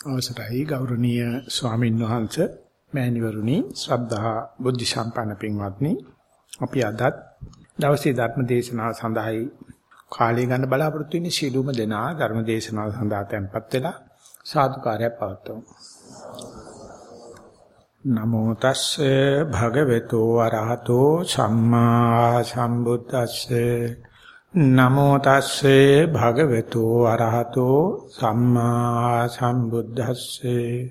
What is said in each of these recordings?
අවසරයි ගෞරවනීය ස්වාමීන් වහන්සේ මෑණිවරුනි ශ්‍රද්ධා බුද්ධ සම්පන්න පින්වත්නි. අපි අදත් දවසේ ධර්ම දේශනාව සඳහායි කාලය ගන්න බලාපොරොත්තු වෙන්නේ. සීලුම දෙනා ධර්ම දේශනාව සඳහා tempත් වෙලා සාදුකාරයක් පවත්වමු. නමෝ තස්සේ භගවතු වරහතෝ සම්මා සම්බුද්දස්සේ. නමෝ තස්සේ භගවතු අරහතෝ සම්මා සම්බුද්දස්සේ.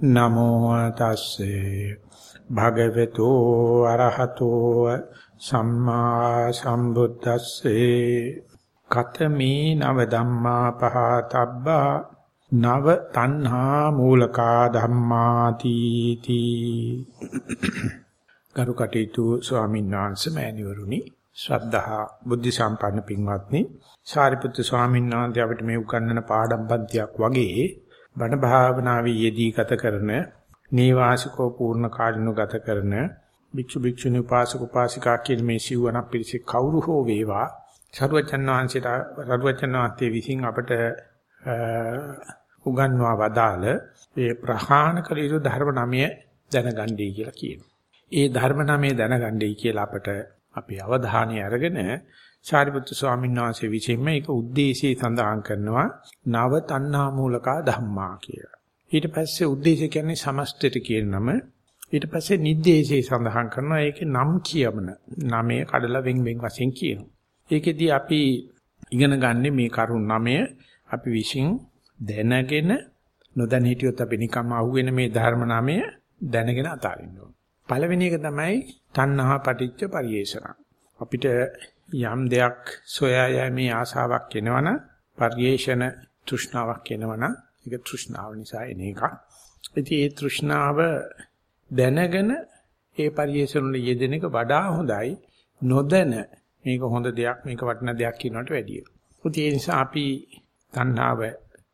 නමෝ තස්සේ භගවතු අරහතෝ සම්මා සම්බුද්දස්සේ. කතමේ නව ධම්මා පහතබ්බා. නව තණ්හා මූලකා ධම්මාති තී කරුකටේතු ස්වාමීන් වහන්සේ මෑණිවරුනි ශ්‍රද්ධහා බුද්ධ සම්පන්න පින්වත්නි සාරිපුත්තු ස්වාමීන් වහන්සේ අපිට මේ උගන්වන පාඩම් පන්තියක් වගේ බණ භාවනාවේ යෙදී ගත කරන නීවාසිකෝ පූර්ණ කාලිනු ගත කරන භික්ෂු භික්ෂුණී උපාසක උපාසිකා කියන මේ සිවණ පිළිසෙ කවුරු හෝ වේවා සරුවචන් වහන්සේට සරුවචන් වහන්සේ විසින් අපට උගන්වා වදාළ ඒ ප්‍රහාණ කළ යුතු ධර්ම නමය දැනගන්නයි කියලා කියනවා. ඒ ධර්ම නමය දැනගන්නයි කියලා අපට අපේ අවධානය අරගෙන සාරිපුත්තු ස්වාමීන් වහන්සේ විසින්ම ඒක ಉದ್ದೇಶී සඳහන් කරනවා නව තණ්හා මූලකා ධම්මා කියලා. ඊට පස්සේ ಉದ್ದೇಶ කියන්නේ සමස්තයට කියන නම. ඊට පස්සේ නිද්දේශී සඳහන් කරනවා ඒකේ නම් කියවන. නමේ කඩලා වෙන් වෙන් වශයෙන් කියනවා. ඒකෙදී අපි ඉගෙන ගන්න මේ කරුණ නමය අපි විශ්ින් දැනගෙන නොදැන හිටියොත් අපි නිකම්ම අහුවෙන මේ ධර්ම නාමය දැනගෙන අතාරින්න ඕන. පළවෙනි එක තමයි තණ්හා පටිච්ච පරියේෂණ. අපිට යම් දෙයක් සොයා යෑමේ ආසාවක් එනවනම් පරියේෂණ තෘෂ්ණාවක් එනවනම් ඒක තෘෂ්ණාව නිසා එන එකක්. ඉතින් ඒ තෘෂ්ණාව දැනගෙන ඒ පරියේෂණ වල යෙදෙන එක වඩා හොඳයි නොදැන මේක හොඳ දෙයක් මේක වටින දෙයක් කියනකට වැඩිය. ඉතින් ඒ නිසා අපි තණ්හාව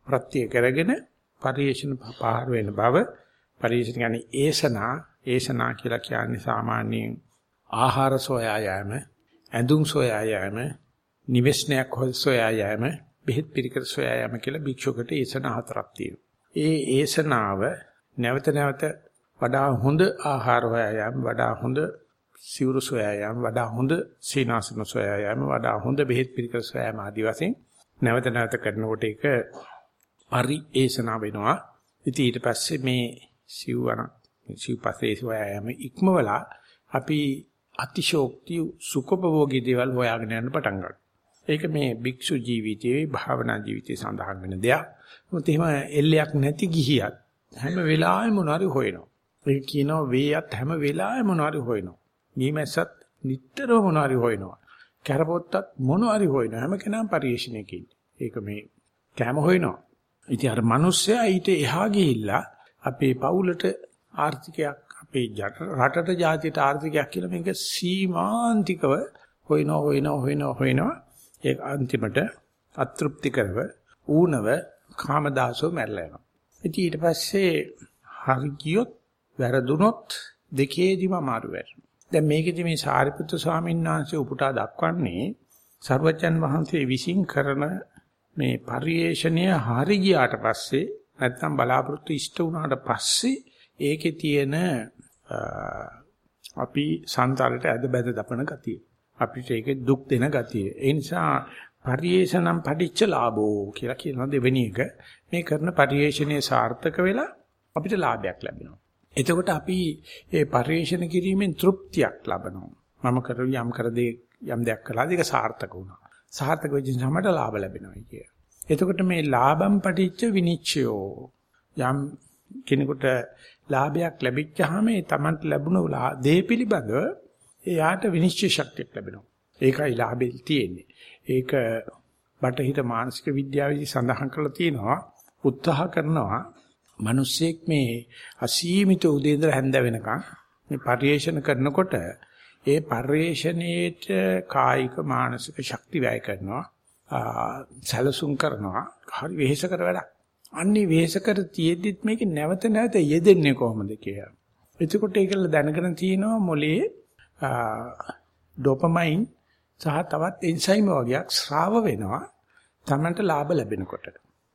ප්‍රත්‍ය කරගෙන පරියේෂණ පහර වෙන බව පරියේෂණ කියන්නේ ඒසනා ඒසනා කියලා කියන්නේ සාමාන්‍යයෙන් ආහාර සොයා යෑම, ඇඳුම් සොයා යෑම, නිවෙස්නයක් සොයා යෑම, බෙහෙත් පිළිකර සොයා යෑම කියලා භික්ෂුවකට ඒසන හතරක් තියෙනවා. ඒ ඒසනාව නැවත නැවත වඩා හොඳ ආහාර හොයා යාම, වඩා හොඳ සිවුරු සොයා යාම, වඩා හොඳ සීනාසන සොයා යාම, වඩා හොඳ බෙහෙත් පිළිකර සොයා යාම ආදී වශයෙන් නැවත නැවත කරනකොට ඒක පරිේෂණ වෙනවා. ඉතින් ඊට පස්සේ මේ සිව්වන සිව්පසේ සොයාම ඉක්මවලා අපි අතිශෝක්ති සුඛභෝගී දේවල් හොයාගෙන යන්න පටන් ගන්නවා. ඒක මේ භික්ෂු ජීවිතයේ භාවනා ජීවිතයේ සඳහන් වෙන දෙයක්. මොකද එහෙම එල්ලයක් නැති ගිහියත් හැම වෙලාවෙම මොනවාරි හොයනවා. ඒක කියනවා වේයත් හැම වෙලාවෙම මොනවාරි හොයනවා. මීමැස්සත් නිටතරම මොනවාරි හොයනවා. කැරපොත්තත් මොනවාරි හොයනවා. හැම කෙනාම පරිශ්‍රණයකින්. ඒක මේ කැම හොයනවා. ඉතින් අර මිනිස්සයා ඊට එහා ගිහිල්ලා අපේ පවුලට ආර්ථිකයක් අපේ රටට ජාතියට ආර්ථිකයක් කියලා මේක සීමාන්තිකව හොයනවා හොයනවා හොයනවා හොයනවා ඒක අන්තිමට අතෘප්ති කරව ඌනව කාමදාසෝ මැරලා යනවා. ඉතින් ඊට පස්සේ හරි ගියොත් වැරදුනොත් දෙකේදිම අමාරු වෙනවා. දැන් මේකෙදි මේ සාරිපුත්‍ර ස්වාමීන් වහන්සේ උපුටා දක්වන්නේ සර්වජන් වහන්සේ විසින් කරන මේ පරිේශණය හරි ගියාට පස්සේ නැත්නම් බලාපොරොත්තු ඉෂ්ට වුණාට පස්සේ ඒකේ තියෙන අපි සංසාරයට ඇද බැද දපන ගතිය. අපිට ඒකේ දුක් දෙන ගතිය. ඒ නිසා පරිේශනම් පටිච්ච ලාභෝ කියලා කියන දෙවෙනි එක මේ කරන පරිේශණයේ සාර්ථක වෙලා අපිට ලාභයක් ලැබෙනවා. එතකොට අපි මේ පරිේශන කිරීමෙන් තෘප්තියක් ලබනවා. මම කරු යම් කර දේ යම් දෙයක් කළාද ඒක සාර්ථක වුණා. සාර්ථක වෙච්ච සමට ලාභ ලැබෙනවා කිය. එතකොට මේ ලාභම් පටිච්ච විනිච්ඡයෝ යම් කෙනෙකුට ලාභයක් ලැබිච්චාම ඒ Tamanට ලැබුණ දේ පිළිබඳව එයාට විනිශ්චය ශක්තියක් ලැබෙනවා. ඒකයි ලාභෙල් තියෙන්නේ. ඒක බටහිර මානසික විද්‍යාවේදී සඳහන් කරලා තියෙනවා උත්සාහ කරනවා මිනිස්සෙක් මේ අසීමිත උදේ ඉඳලා හැන්ද වෙනකන් මේ පරිේශන කරනකොට ඒ පරිේශණයේට කායික මානසික ශක්ති වැය කරනවා සැලසුම් කරනවා හරි වෙහෙස කර වැඩක් අන්නේ වෙහෙස කර තියෙද්දිත් මේක නැවත නැවත යෙදෙන්නේ කොහොමද කියලා. එතකොට ඒකල දැනගෙන තියෙනවා මොලේ ඩොපමයින් සහ තවත් එන්සයිම් වගේක් ස්‍රාව වෙනවා තමන්ට ලාභ ලැබෙනකොට.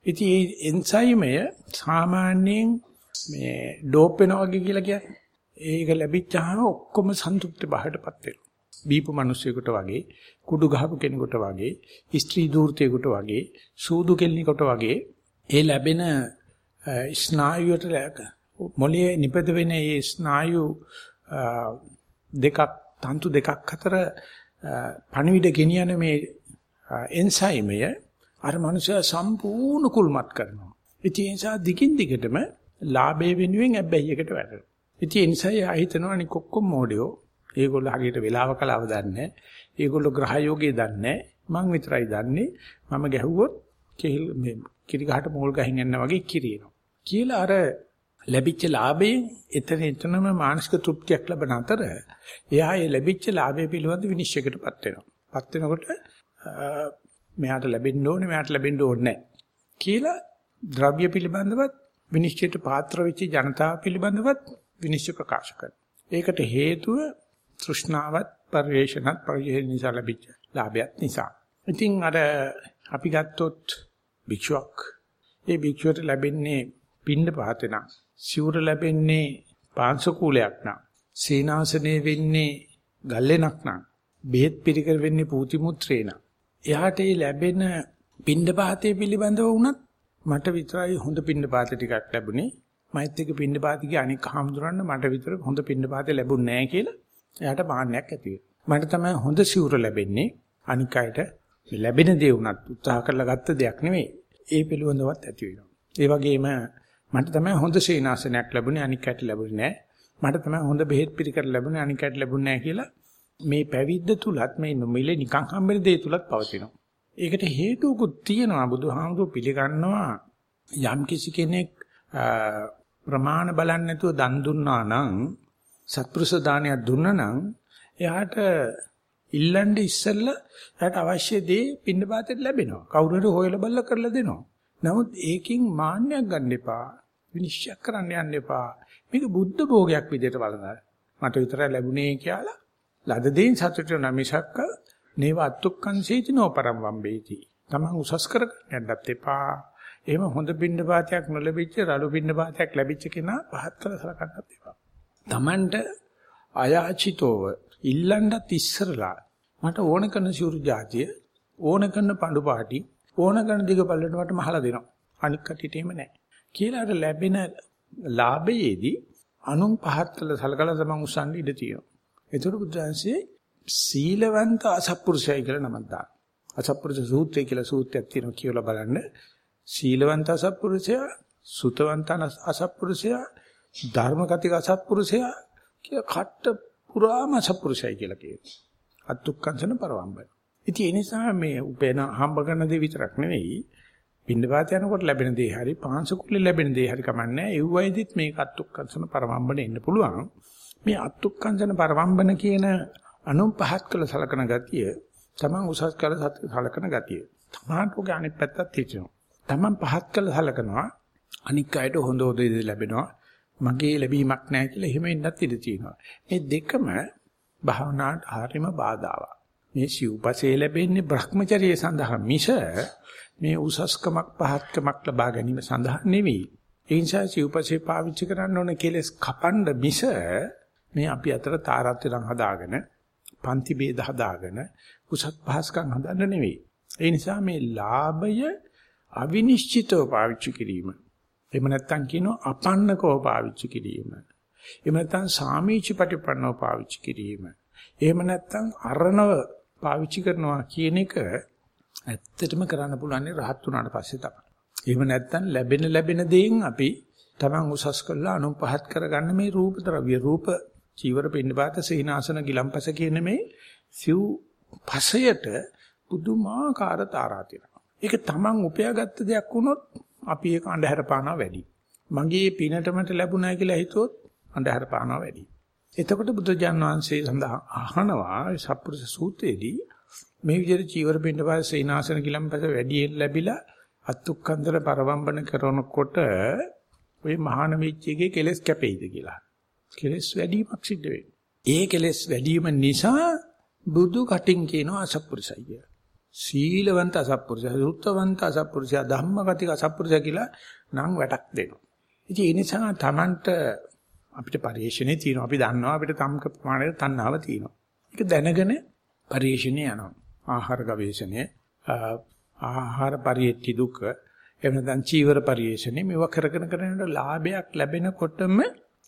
ඉතින් මේ එන්සයිමය සාමාන්‍යයෙන් මේ ඩෝප් වෙනවා වගේ කියලා කියන්නේ. ඒක ලැබිච්චාම ඔක්කොම සන්තුෂ්ටි භාවයටපත් වෙනවා. බීපු මිනිස්සෙකුට වගේ, කුඩු ගහපු කෙනෙකුට වගේ, ස්ත්‍රී දූර්තයෙකුට වගේ, සූදු කෙල්ලෙකුට වගේ ඒ ලැබෙන ස්නායුවට මොළයේ නිපද වෙන ඒ ස්නායු දෙකක් තන්තු දෙකක් අතර පණිවිඩ ගෙනියන මේ එන්සයිමය අර මනුස්සයා සම්පූර්ණ කුල්මත් කරනවා. ඉතින් ඒ නිසා දිගින් දිගටම ලාභයේ වෙනුවෙන් ඇබ්බැහියකට වැටෙනවා. ඉතින් ඒ නිසා එයා හිතනවා අනික ඔක්කොම මොඩියෝ. ඒගොල්ලෝ හරියට වෙලාව කලාව දන්නේ නැහැ. ඒගොල්ලෝ ග්‍රහයෝගේ දන්නේ නැහැ. මං විතරයි දන්නේ. මම ගැහුවොත් කෙහිල් මේ කිරි ගහට මෝල් ගහින් යනවා වගේ කිරිනවා. කියලා අර ලැබිච්ච ලාභයෙන් එතන එතනම මානසික තෘප්තියක් ලබන අතර එයා ඒ ලැබිච්ච ලාභය පිළිබඳ විනිශ්චයකටපත් වෙනවා. පත් වෙනකොට මෙයාට ලැබෙන්න ඕනේ මෙයාට ලැබෙන්න ඕනේ නැහැ කියලා ද්‍රව්‍ය පිළිබඳවත් විනිශ්චයට පාත්‍ර වෙච්ච ජනතාව පිළිබඳවත් විනිශ්චය ප්‍රකාශ කරනවා. ඒකට හේතුව තෘෂ්ණාවත් පරිවේෂණත් පරිවේෂණ නිසා ලැබිච්ච ලාභයත් නිසා. ඉතින් අර අපි ගත්තොත් භික්ෂුවක්. ඒ භික්ෂුවට ලැබෙන්නේ පින්න පාතේ නම් සිවුර ලැබෙන්නේ පාංශකූලයක් නම් සීනාසනේ වෙන්නේ ගල්ලෙනක් නම් බෙහෙත් පිළිකර වෙන්නේ පූති මුත්‍රේ නම්. එයාට ඒ ලැබෙන පින්න පාතේ පිළිබඳව වුණත් මට විතරයි හොඳ පින්න පාත ටිකක් ලැබුණේ. මෛත් එක පින්න පාතිගේ අනික් හාමුදුරන්න මට විතර හොඳ පින්න පාතේ ලැබුණ නැහැ කියලා එයාට මාන්නයක් ඇති මට තමයි හොඳ සිවුර ලැබෙන්නේ. අනික් අයට ලැබෙන දේ වුණත් උත්සාහ කරලා ගත්ත දෙයක් නෙවෙයි ඒ පිළිබඳවත් ඇති වෙනවා ඒ වගේම මට තමයි හොඳ සේනාසනයක් ලැබුණේ අනික් අයට ලැබුණේ නැහැ. මට තමයි හොඳ බෙහෙත් පිළිකර ලැබුණේ අනික් අයට ලැබුණේ නැහැ කියලා මේ පැවිද්ද තුලත් මේ නොමිලේ නිකන් හම්බෙන දේ තුලත් පවතිනවා. ඒකට හේතුකුත් තියෙනවා බුදුහාමුදුරු පිළිගන්නවා යම් කිසි කෙනෙක් ප්‍රමාණ බලන්නේ නැතුව දන් දුන්නා නම් සත්පුරුෂ දානයක් දුන්නා නම් එයාට ඉල්ලන්නේ ඉස්සෙල්ලා එයාට අවශ්‍ය දේ පින්නපාතෙත් ලැබෙනවා. කවුරු හරි හොයලා බලලා කරලා දෙනවා. නමුත් ඒකෙන් මාන්නයක් ගන්න එපා. විනිශ්චය කරන්න යන්න එපා. මේක බුද්ධ භෝගයක් විදිහට බලනවා. මට විතරයි ලැබුණේ කියලා ලද දෙයින් සතුට වෙන මිසක්ක නේව අත්තුක්කං සීතිනෝ පරම් වම්බේති. තමන් උසස් කරගන්න යන්නත් එපා. එහෙම හොඳ පින්න පාතයක් නොලැබිච්ච රළු පින්න පාතයක් ලැබිච්ච කෙනා පහත් කළ සලකන්නත් එපා. තමන්ට අයාචිතෝව ඉල්ලන්නත් ඉස්සරලා මට ඕන කරන සිවුරු જાතිය ඕන කරන පඳු පාටි ඕන කරන දිග පල්ලට මට මහලා දෙනවා. අනික් කටියට එහෙම නැහැ. කියලා අර ලැබෙන ලාභයේදී අනුන් පහත් කළ සලකලා තමන් උස්සන්න ඉඩ තියෙනවා. ඒතර බුදුන්සේ සීලවන්ත අසත්පුරුෂයයි කියලා නමක් දානවා. අසත්පුරුෂ සූත්‍රය කියලා සූත්‍රයක් තියෙනවා කියලා බලන්න. සීලවන්ත අසත්පුරුෂයා, සුතවන්ත අසත්පුරුෂයා, ධර්මගතික අසත්පුරුෂයා කියලා කට්ට පුරාම අසත්පුරුෂයයි කියලා කියනවා. අත්ුක්කංශන පරවම්බන. ඉතින් ඒ නිසා මේ උපේන හම්බ කරන දේ විතරක් නෙවෙයි පින්නපාත යනකොට ලැබෙන දේ හරි පාංශකුලේ ලැබෙන දේ හරි කමන්නේ ඒ වයිදිත් මේක අත්ුක්කංශන පරමම්බන එන්න පුළුවන්. මේ අත්ුක්කංශන පරමම්බන කියන අනුන් පහත් කළ සලකන ගතිය තමන් උසස් කළ සලකන ගතිය. තමාට ඔගේ අනිත් පැත්තත් හිතෙනවා. තමන් පහත් කළ සලකනවා අනික් අයට හොඳ හොඳ දේ ලැබෙනවා. මගේ ලැබීමක් නැහැ කියලා එහෙම ඉන්නත් ඉඩ තියෙනවා මේ දෙකම භාවනාට හරීම බාධාවක් මේ සිව්පසේ ලැබෙන්නේ Brahmacharya සඳහා මිස මේ උසස්කමක් පහත්කමක් ලබා ගැනීම සඳහා නෙවෙයි. ඒ නිසා සිව්පසේ පාවිච්චි කරන්න ඕන කෙලස් කපන්න මිස මේ අපි අතර තාරාතිරම් හදාගෙන පන්ති ભેද හදාගෙන උසස් පහස්කම් හදන්න නෙවෙයි. ඒ නිසා මේ ලාභය අවිනිශ්චිතව පාවිච්චි කිරීම. එහෙම නැත්නම් කියනවා අපන්නකව පාවිච්චි කිරීම. එහෙම නැත්නම් සාමීචි ප්‍රතිපන්නව පාවිච්චි කිරීම. එහෙම නැත්නම් අරණව පාවිච්චි කරනවා කියන එක ඇත්තටම කරන්න පුළුවන් රහත් වුණාට පස්සේ තමයි. එහෙම නැත්නම් ලැබෙන ලැබෙන දේෙන් අපි Taman උසස් කරලා අනුන් පහත් කරගන්න මේ රූප ද්‍රව්‍ය රූප චීවර පින්නපාත සීනාසන ගිලම්පස කියන මේ සිව් පසයට පුදුමාකාර තාරා තියෙනවා. ඒක Taman උපයාගත්ත දෙයක් වුණොත් අපි ඒක අඳුර පානවා වැඩි. මගේ පිනටමට ලැබුණා කියලා හිතුවොත් අඳුර පානවා වැඩි. එතකොට බුදුජාන් වහන්සේ සඳහන් අහනවා සප්පුරුෂ සූත්‍රයේදී මේ විදිහට චීවර පින්න පස්සේ සීනාසන කිලම්පස වැඩියෙන් ලැබිලා අත්ුක්කන්දර පරවම්බන කරනකොට ඔය මහාන වෙච්චිගේ කෙලස් කැපෙයිද කියලා. කෙලස් වැඩිමක් සිද්ධ වෙන්නේ. ඒ කෙලස් වැඩිම නිසා බුදු කටින් කියනවා අසප්පුරුෂය කියලා. සීලවන්ත අසත්පුරුෂයා, සුත්තවන්ත අසත්පුරුෂයා, ධම්මගතික අසත්පුරුෂයා කියලා නම් වැටක් දෙනවා. ඉතින් ඒ නිසා Tamanට අපිට පරිශ්‍රණේ තියෙනවා. අපි දන්නවා අපිට තම්ක ප්‍රමාණයට තණ්හාව තියෙනවා. ඒක දැනගෙන පරිශ්‍රණේ යනවා. ආහාර ගවේෂණය, ආහාර පරියට්ටි දුක, එහෙම නැත්නම් චීවර පරිශ්‍රණේ මේවා කරගෙන කරගෙන ලාභයක් ලැබෙනකොටම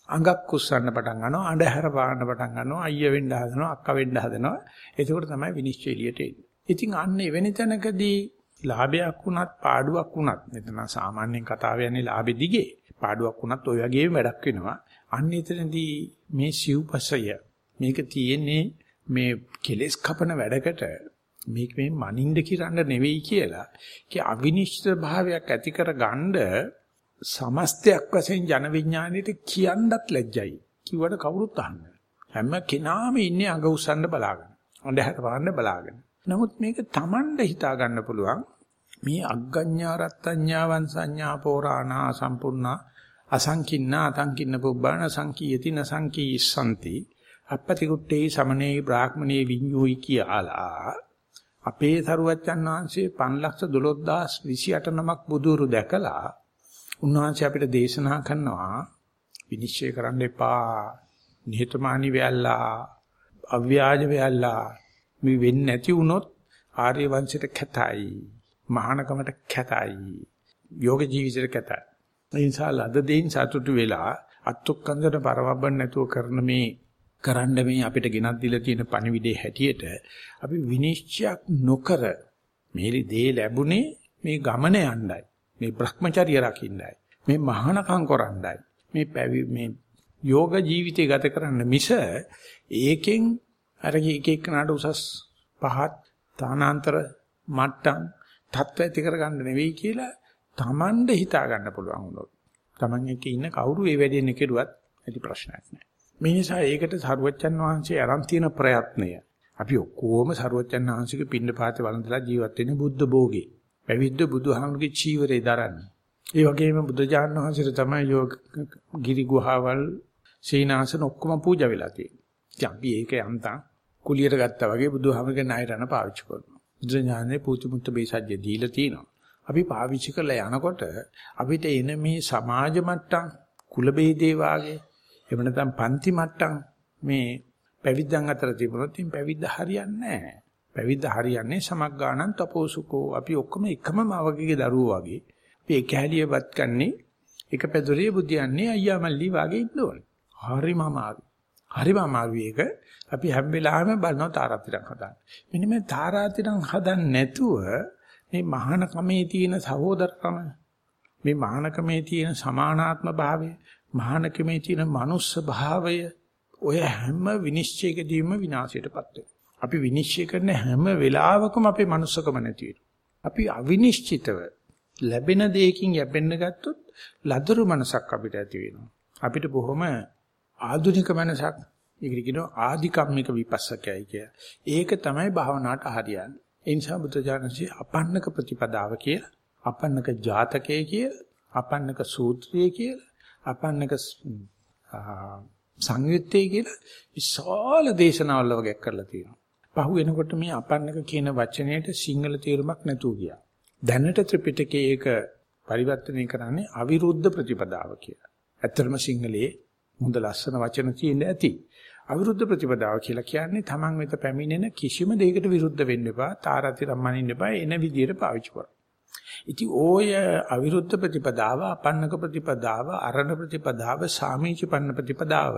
අඟක් කුස්සන්න පටන් ගන්නවා, අඬහැර පාන්න පටන් ගන්නවා, අයියා වෙන්න හදනවා, අක්කා වෙන්න හදනවා. එතකොට තමයි විනිශ්චය එළියට එන්නේ. ඉතින් අන්න එවැනි තැනකදී ලාභයක් වුණත් පාඩුවක් වුණත් මෙතන සාමාන්‍යයෙන් කතාව යන්නේ ලාභෙ දිගේ. පාඩුවක් වුණත් ওই වගේම වැඩක් වෙනවා. අන්න එතනදී මේ සිව්පසය මේක තියෙන්නේ මේ කෙලෙස් කපන වැඩකට මේක මේ මනින්ද කිරන්න නෙවෙයි කියලා කී අවිනිශ්චිත භාවයක් ඇති කර ගන්න සමස්තයක් වශයෙන් ජන විඥාණයට කියන්නත් ලැජ්ජයි. කිව්වට කවුරුත් අහන්නේ හැම කෙනාම ඉන්නේ අඟ උස්සන්න බලාගෙන අඳහැර පාන්න බලාගෙන. නමුත් මේක Tamanda හිතා ගන්න පුළුවන්. මේ අග්ගඤ්ඤා රත්ත්‍ඤ්ඤා වංසඤ්ඤා පෝරාණා සම්පූර්ණා අසංකින්නා අතංකින්න පුබ්බාන සංකීයති නසංකීස්සanti අපපති කුට්ටේ සමනේ බ්‍රාහ්මණේ විඤ්ඤුයි කියලා අපේ සරුවච්චන් වහන්සේ 512028 නමක් බුදුරු දැකලා උන්වහන්සේ අපිට දේශනා කරනවා විනිශ්චය කරන්න එපා නිහතමානී වෙයල්ලා අව්‍යාජ වෙයල්ලා මේ වෙන්නේ නැති වුණොත් ආර්ය වංශයට කැතයි. මහානකමට කැතයි. යෝග ජීවිතයට කැතයි. ඒ නිසා ලද දෙයින් සතුටු වෙලා අත්ත්ුක්කන්දර පරවබ්බන් නැතුව කරන මේ කරන්න මේ අපිට ගෙනත් දීලා තියෙන පණිවිඩේ හැටියට අපි විනිශ්චයක් නොකර මේ දේ ලැබුණේ මේ ගමන යන්නයි මේ Brahmacharya රකින්නයි. මේ මහානකම් කරන්නයි. මේ පැවි මේ යෝග ජීවිතය ගත කරන්න මිස ඒකෙන් අර එක එකනට උසස් පහත් තානාන්තර මට්ටම් තත්ත්ව ඇති කරගන්න නෙවෙයි කියලා Tamande හිතා ගන්න පුළුවන් වුණොත් Taman එක ඉන්න කවුරු ඒ වැඩේනේ කෙරුවත් ඇති ප්‍රශ්නයක් නැහැ. මේ නිසා ඒකට සරුවච්චන් වහන්සේ අරන් තියෙන ප්‍රයත්නය අපි ඔක්කොම සරුවච්චන් වහන්සේගේ පින්න පාතේ වළඳලා ජීවත් වෙන්නේ බුද්ධ භෝගේ. පැවිද්ද බුදුහාමුදුරගේ චීවරේ දරන්නේ. ඒ වගේම බුදුජානක වහන්සේට තමයි යෝග ගිරි ගුහාවල් සීනාසන ඔක්කොම පූජා වෙලා තියෙන්නේ. ඉතින් අපි ඒක යන්තම් කුලියට ගත්තා වගේ බුදුහාමුදුරගේ ණයරණ පාවිච්චි කරනවා. බුදුඥානේ පූතිමුත්ත බේසජ්‍ය දීලා තියෙනවා. අපි පාවිච්චි කරලා යනකොට අපිට එන මේ සමාජ මට්ටම් කුල බේදේ වාගේ එහෙම නැත්නම් පන්ති මට්ටම් මේ පැවිද්දන් අතර තිබුණොත් ඉතින් පැවිද්ද හරියන්නේ නැහැ. පැවිද්ද හරියන්නේ සමග්ගාණන් තපෝසුකෝ. අපි ඔක්කොම එකම මවගේ දරුවෝ වගේ. අපි එක හැලියවත් ගන්නේ එක පැදුරේ බුදියන්නේ අයියා මල්ලි වගේ ඉන්න ඕනේ. හරිම අමාරු. හරිම අමාරු එක අපි හැම වෙලාවෙම බලනවා තාරාතිරම් හදන්න. මෙන්න මේ තාරාතිරම් හදන්න නැතුව මේ මහානකමේ තියෙන සහෝදරකම මේ මහානකමේ තියෙන සමානාත්ම භාවය මහානකමේ තියෙන මනුස්ස භාවය ඔය හැම විනිශ්චයකදීම විනාශයටපත් වෙනවා. අපි විනිශ්චය කරන හැම වෙලාවකම අපේ මනුස්සකම නැති අපි අවිනිශ්චිතව ලැබෙන දෙයකින් යැපෙන්න ගත්තොත් ලදරු මනසක් අපිට ඇති වෙනවා. අපිට බොහොම ආධුනික මනසක් ඒකට කියනවා ආධිකම්මික විපස්සකයයි කිය. ඒක තමයි භාවනාවට හරියන්නේ. ඒ නිසා බුදුජානසී අපන්නක ප්‍රතිපදාව කියලා, අපන්නක ජාතකයේ කියලා, අපන්නක සූත්‍රයේ කියලා, අපන්නක සංයුත්තේ කියලා විශාල දේශනාවල් වගේ කරලා තියෙනවා. පහු වෙනකොට මේ අපන්නක කියන වචනයට සිංහල තේරුමක් නැතුව ගියා. දැනට ත්‍රිපිටකයේ ඒක පරිවර්තනය කරන්නේ අවිරුද්ධ ප්‍රතිපදාව කියලා. ඇත්තටම සිංහලයේ හොඳ ලස්සන වචන තියෙන්න ඇති. අවිරුද්ධ ප්‍රතිපදාව කියලා කියන්නේ Taman වෙත පැමිණෙන කිසිම දෙයකට විරුද්ධ වෙන්න එපා. තාරාති රම්මනින්න එපා. එන විදියට පාවිච්චි කරන්න. ඉතින් ඕය අවිරුද්ධ ප්‍රතිපදාව, අපන්නක ප්‍රතිපදාව, අරණ ප්‍රතිපදාව, සාමීච පන්න ප්‍රතිපදාව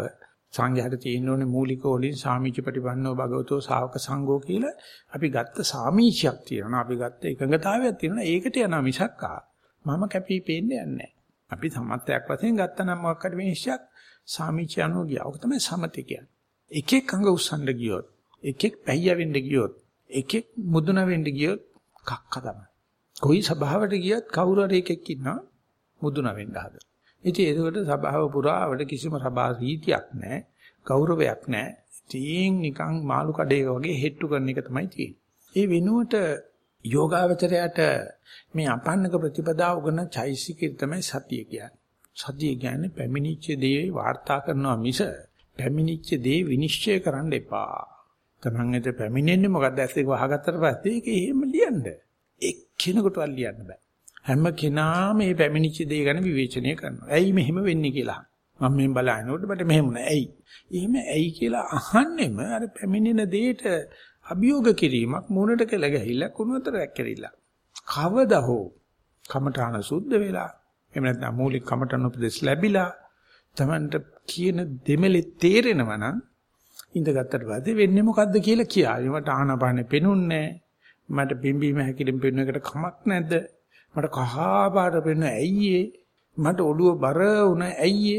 සංඝයාට තියෙන ඕනේ මූලික වලින් සාමීච ප්‍රතිපන්නෝ භගවතෝ ශාවක සංඝෝ කියලා අපි ගත්ත සාමීචයක් තියෙනවා. අපි ගත්ත එකඟතාවයක් තියෙනවා. ඒකට යනවා මිසක්කා මම කැපී පේන්නේ නැහැ. අපි සමත්යක් වශයෙන් ගත්ත නම් මොකක්ද විනිශ්චයක් සාමීච යනවා ගියා. ඔක තමයි සමතේ කියන්නේ. එකෙක් අඟ උස්සන්න ගියොත් එකෙක් පැහිය වෙන්න ගියොත් එකෙක් මුදුන වෙන්න ගියොත් කක්ක තමයි. කොයි සභාවට ගියත් කවුරු හරි එකෙක් ඉන්නවා මුදුන වෙන්න හද. ඉතින් ඒකට සභාව පුරාවට කිසිම සභා රීතියක් නැහැ, ගෞරවයක් නැහැ. තීන් නිකන් මාළු කඩේක වගේ හෙට්ටු කරන එක තමයි තියෙන්නේ. ඒ වෙනුවට යෝගාවචරයට මේ අපන්නක ප්‍රතිපදාව උගන චෛසිකේ තමයි සතිය කියන්නේ. සතිය කියන්නේ පැමිණිච්ච දේ වාර්තා කරනවා මිස පැමිණිච්ච දේ විනිශ්චය කරන්න එපා. Taman එතන පැමිණෙන්නේ මොකද්ද ඇස් දෙක වහගත්තට පස්සේ ඒක එහෙම ලියන්න. එක්කෙනෙකුටවත් ලියන්න බෑ. හැම කෙනාම මේ පැමිණිච්ච දේ ගැන විවේචනය කරනවා. ඇයි මෙහෙම වෙන්නේ කියලා. මම මෙහෙම බලනකොට මට මෙහෙම නෑ. ඇයි? එහෙම ඇයි කියලා අහන්නෙම අර පැමිණෙන දෙයට අභියෝග කිරීමක් මූණට කෙල ගැහිලා කුණුතරයක් කෙරිලා. කවදා හෝ කමඨාන සුද්ධ වෙලා එහෙම නැත්නම් මූලික කමඨාන උපදෙස් ලැබිලා Tamanට කියන දෙමලේ තේරෙනවා නම් ඉඳගත්තට පස්සේ වෙන්නේ මොකද්ද කියලා කියාවි. මට ආනපානෙ පෙනුන්නේ මට බිම්බීම හැකිලින් පෙනුන එකට කමක් නැද්ද? මට කහා පාට පෙනුන ඇයි මට ඔළුව බර වුණ ඇයි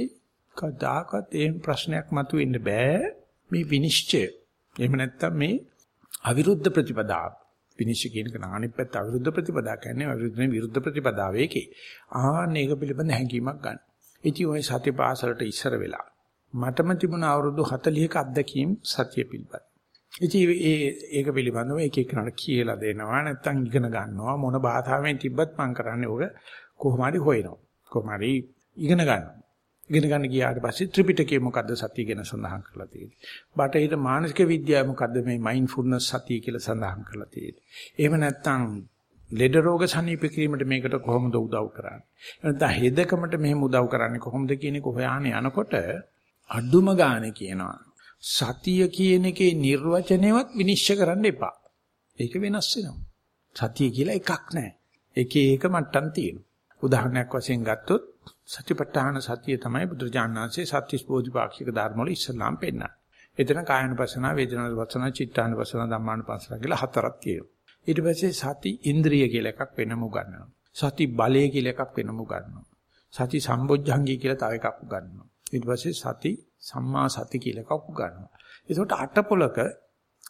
කදාකත් එහෙම ප්‍රශ්නයක් මතුවෙන්න බෑ. මේ විනිශ්චය. එහෙම නැත්නම් මේ අවිරුද්ධ ප්‍රතිපදාව. විනිශ්චය කියන එක අනිත් පැත්ත අවිරුද්ධ ප්‍රතිපදා කියන්නේ අවිරුද්ධ විරුද්ධ ප්‍රතිපදාව ඒකේ. ආන්න ඒක පිළිබඳ හැඟීමක් ගන්න. ඉතින් ওই සතිපාසලට ඉස්සර වෙලා මටම තිබුණ අවුරුදු 40ක අත්දැකීම් සතිය පිළිබඳ. ඉතින් ඒ ඒක පිළිබඳව එක එකනට කියලා දෙනවා නැත්නම් ඉගෙන ගන්නවා මොන භාෂාවෙන් තිබ්බත් මම කරන්නේ ඕක කොහොම හරි හොයනවා. කොහොම හරි ඉගෙන ගන්නවා. ඉගෙන ගන්න ගියාට පස්සේ ත්‍රිපිටකයේ මොකද්ද සතිය ගැන සඳහන් කරලා තියෙන්නේ. බටහිර මානසික විද්‍යාව මොකද්ද මේ මයින්ඩ්ෆුල්නස් සතිය කියලා සඳහන් කරලා තියෙන්නේ. එහෙම නැත්නම් ලෙඩ රෝග සනීප කිරීමට මේකට කොහොමද උදව් කරන්නේ? නැත්නම් හෙදකමට මෙහෙම උදව් කරන්නේ කොහොමද කියන එක හොයාගෙන යනකොට අඩුම ගානේ කියනවා. සතිය කියන එකේ නිර්වචනයවත් විනිශ්චය කරන්න එපා. ඒක වෙනස් වෙනවා. සතිය කියලා එකක් නැහැ. එක එක මට්ටම් තියෙනවා. උදාහරණයක් වශයෙන් ගත්තොත් සතිපට්ඨාන සතිය තමයි බුදුරජාණන්සේ සත්‍විස් බෝධිපාක්ෂික ධර්ම වල ඉස්සලාම් පෙන්නන්නේ. එතන කායනුපස්සන, වේදනානුපස්සන, චිත්තානුපස්සන, ධම්මානුපස්සන කියලා හතරක් තියෙනවා. ඊට පස්සේ සති ඉන්ද්‍රිය කියලා එකක් වෙනම උගන්වනවා. සති බලය කියලා එකක් වෙනම උගන්වනවා. සති සම්බොජ්ජංගී කියලා තව එකක් උගන්වනවා. ඊට පස්සේ සති සම්මා සති කියලා එකක් උගන්වනවා. ඒකට අටපොලක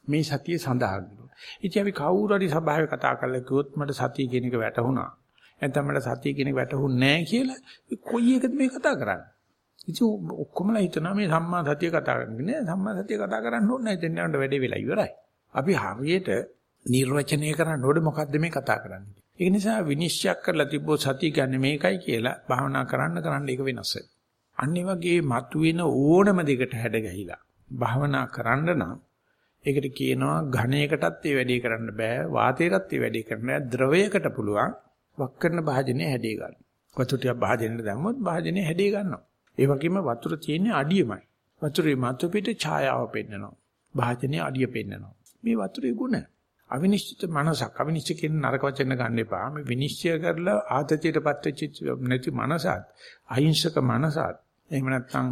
මේ සතිය සඳහන් වෙනවා. ඉතින් අපි කවුරු හරි සභාවේ කතා කරලා කිව්වොත් මට සතිය කියන එක වැටහුණා. නැත්නම් මට සතිය කියන එක වැටහුන්නේ නැහැ කියලා කොයි එකද මේ කතා කරන්නේ? ඉතින් ඔක්කොමලා හිතනවා මේ සම්මා සතිය කතා කරන්නේ නෑ. සම්මා සතිය කතා කරන්න ඕනේ නැහැ. එතෙන් යනකොට වැඩේ වෙලා ඉවරයි. අපි හරියට නිර්වචනය කරන්න ඕනේ මොකද්ද මේ කතා කරන්නේ. ඒක නිසා විනිශ්චය කරලා තිබ්බොත් සතිය කියන්නේ මේකයි කියලා භාවනා කරන්න කරන්න ඒක වෙනස් වෙනවා. අනිත් වගේ මතුවෙන ඕනම දෙයකට හැඩ ගැහිලා භාවනා කරන්න නම් ඒකට කියනවා ඝණයකටත් ඒ වැඩේ කරන්න බෑ වාතයටත් ඒ වැඩේ කරන්න බෑ ද්‍රවයකට පුළුවන් වක් කරන භාජනය හැඩේ ගන්න. වතුර ටික භාජනෙට දැම්මොත් භාජනය හැඩේ ගන්නවා. ඒ වගේම වතුර තියෙන්නේ අඩියමයි. වතුරේ මතු පිට ඡායාව පෙන්නනවා. භාජනයේ අඩිය පෙන්නනවා. මේ වතුරේ ගුණ. අවිනිශ්චිත මනසක් අවිනිශ්චිත කියන නරක වචන ගන්න එපා. මේ විනිශ්චය කරලා ආතතියටපත් වෙච්ච නැති මනසත් අහිංසක මනසත් එහෙම නැත්නම්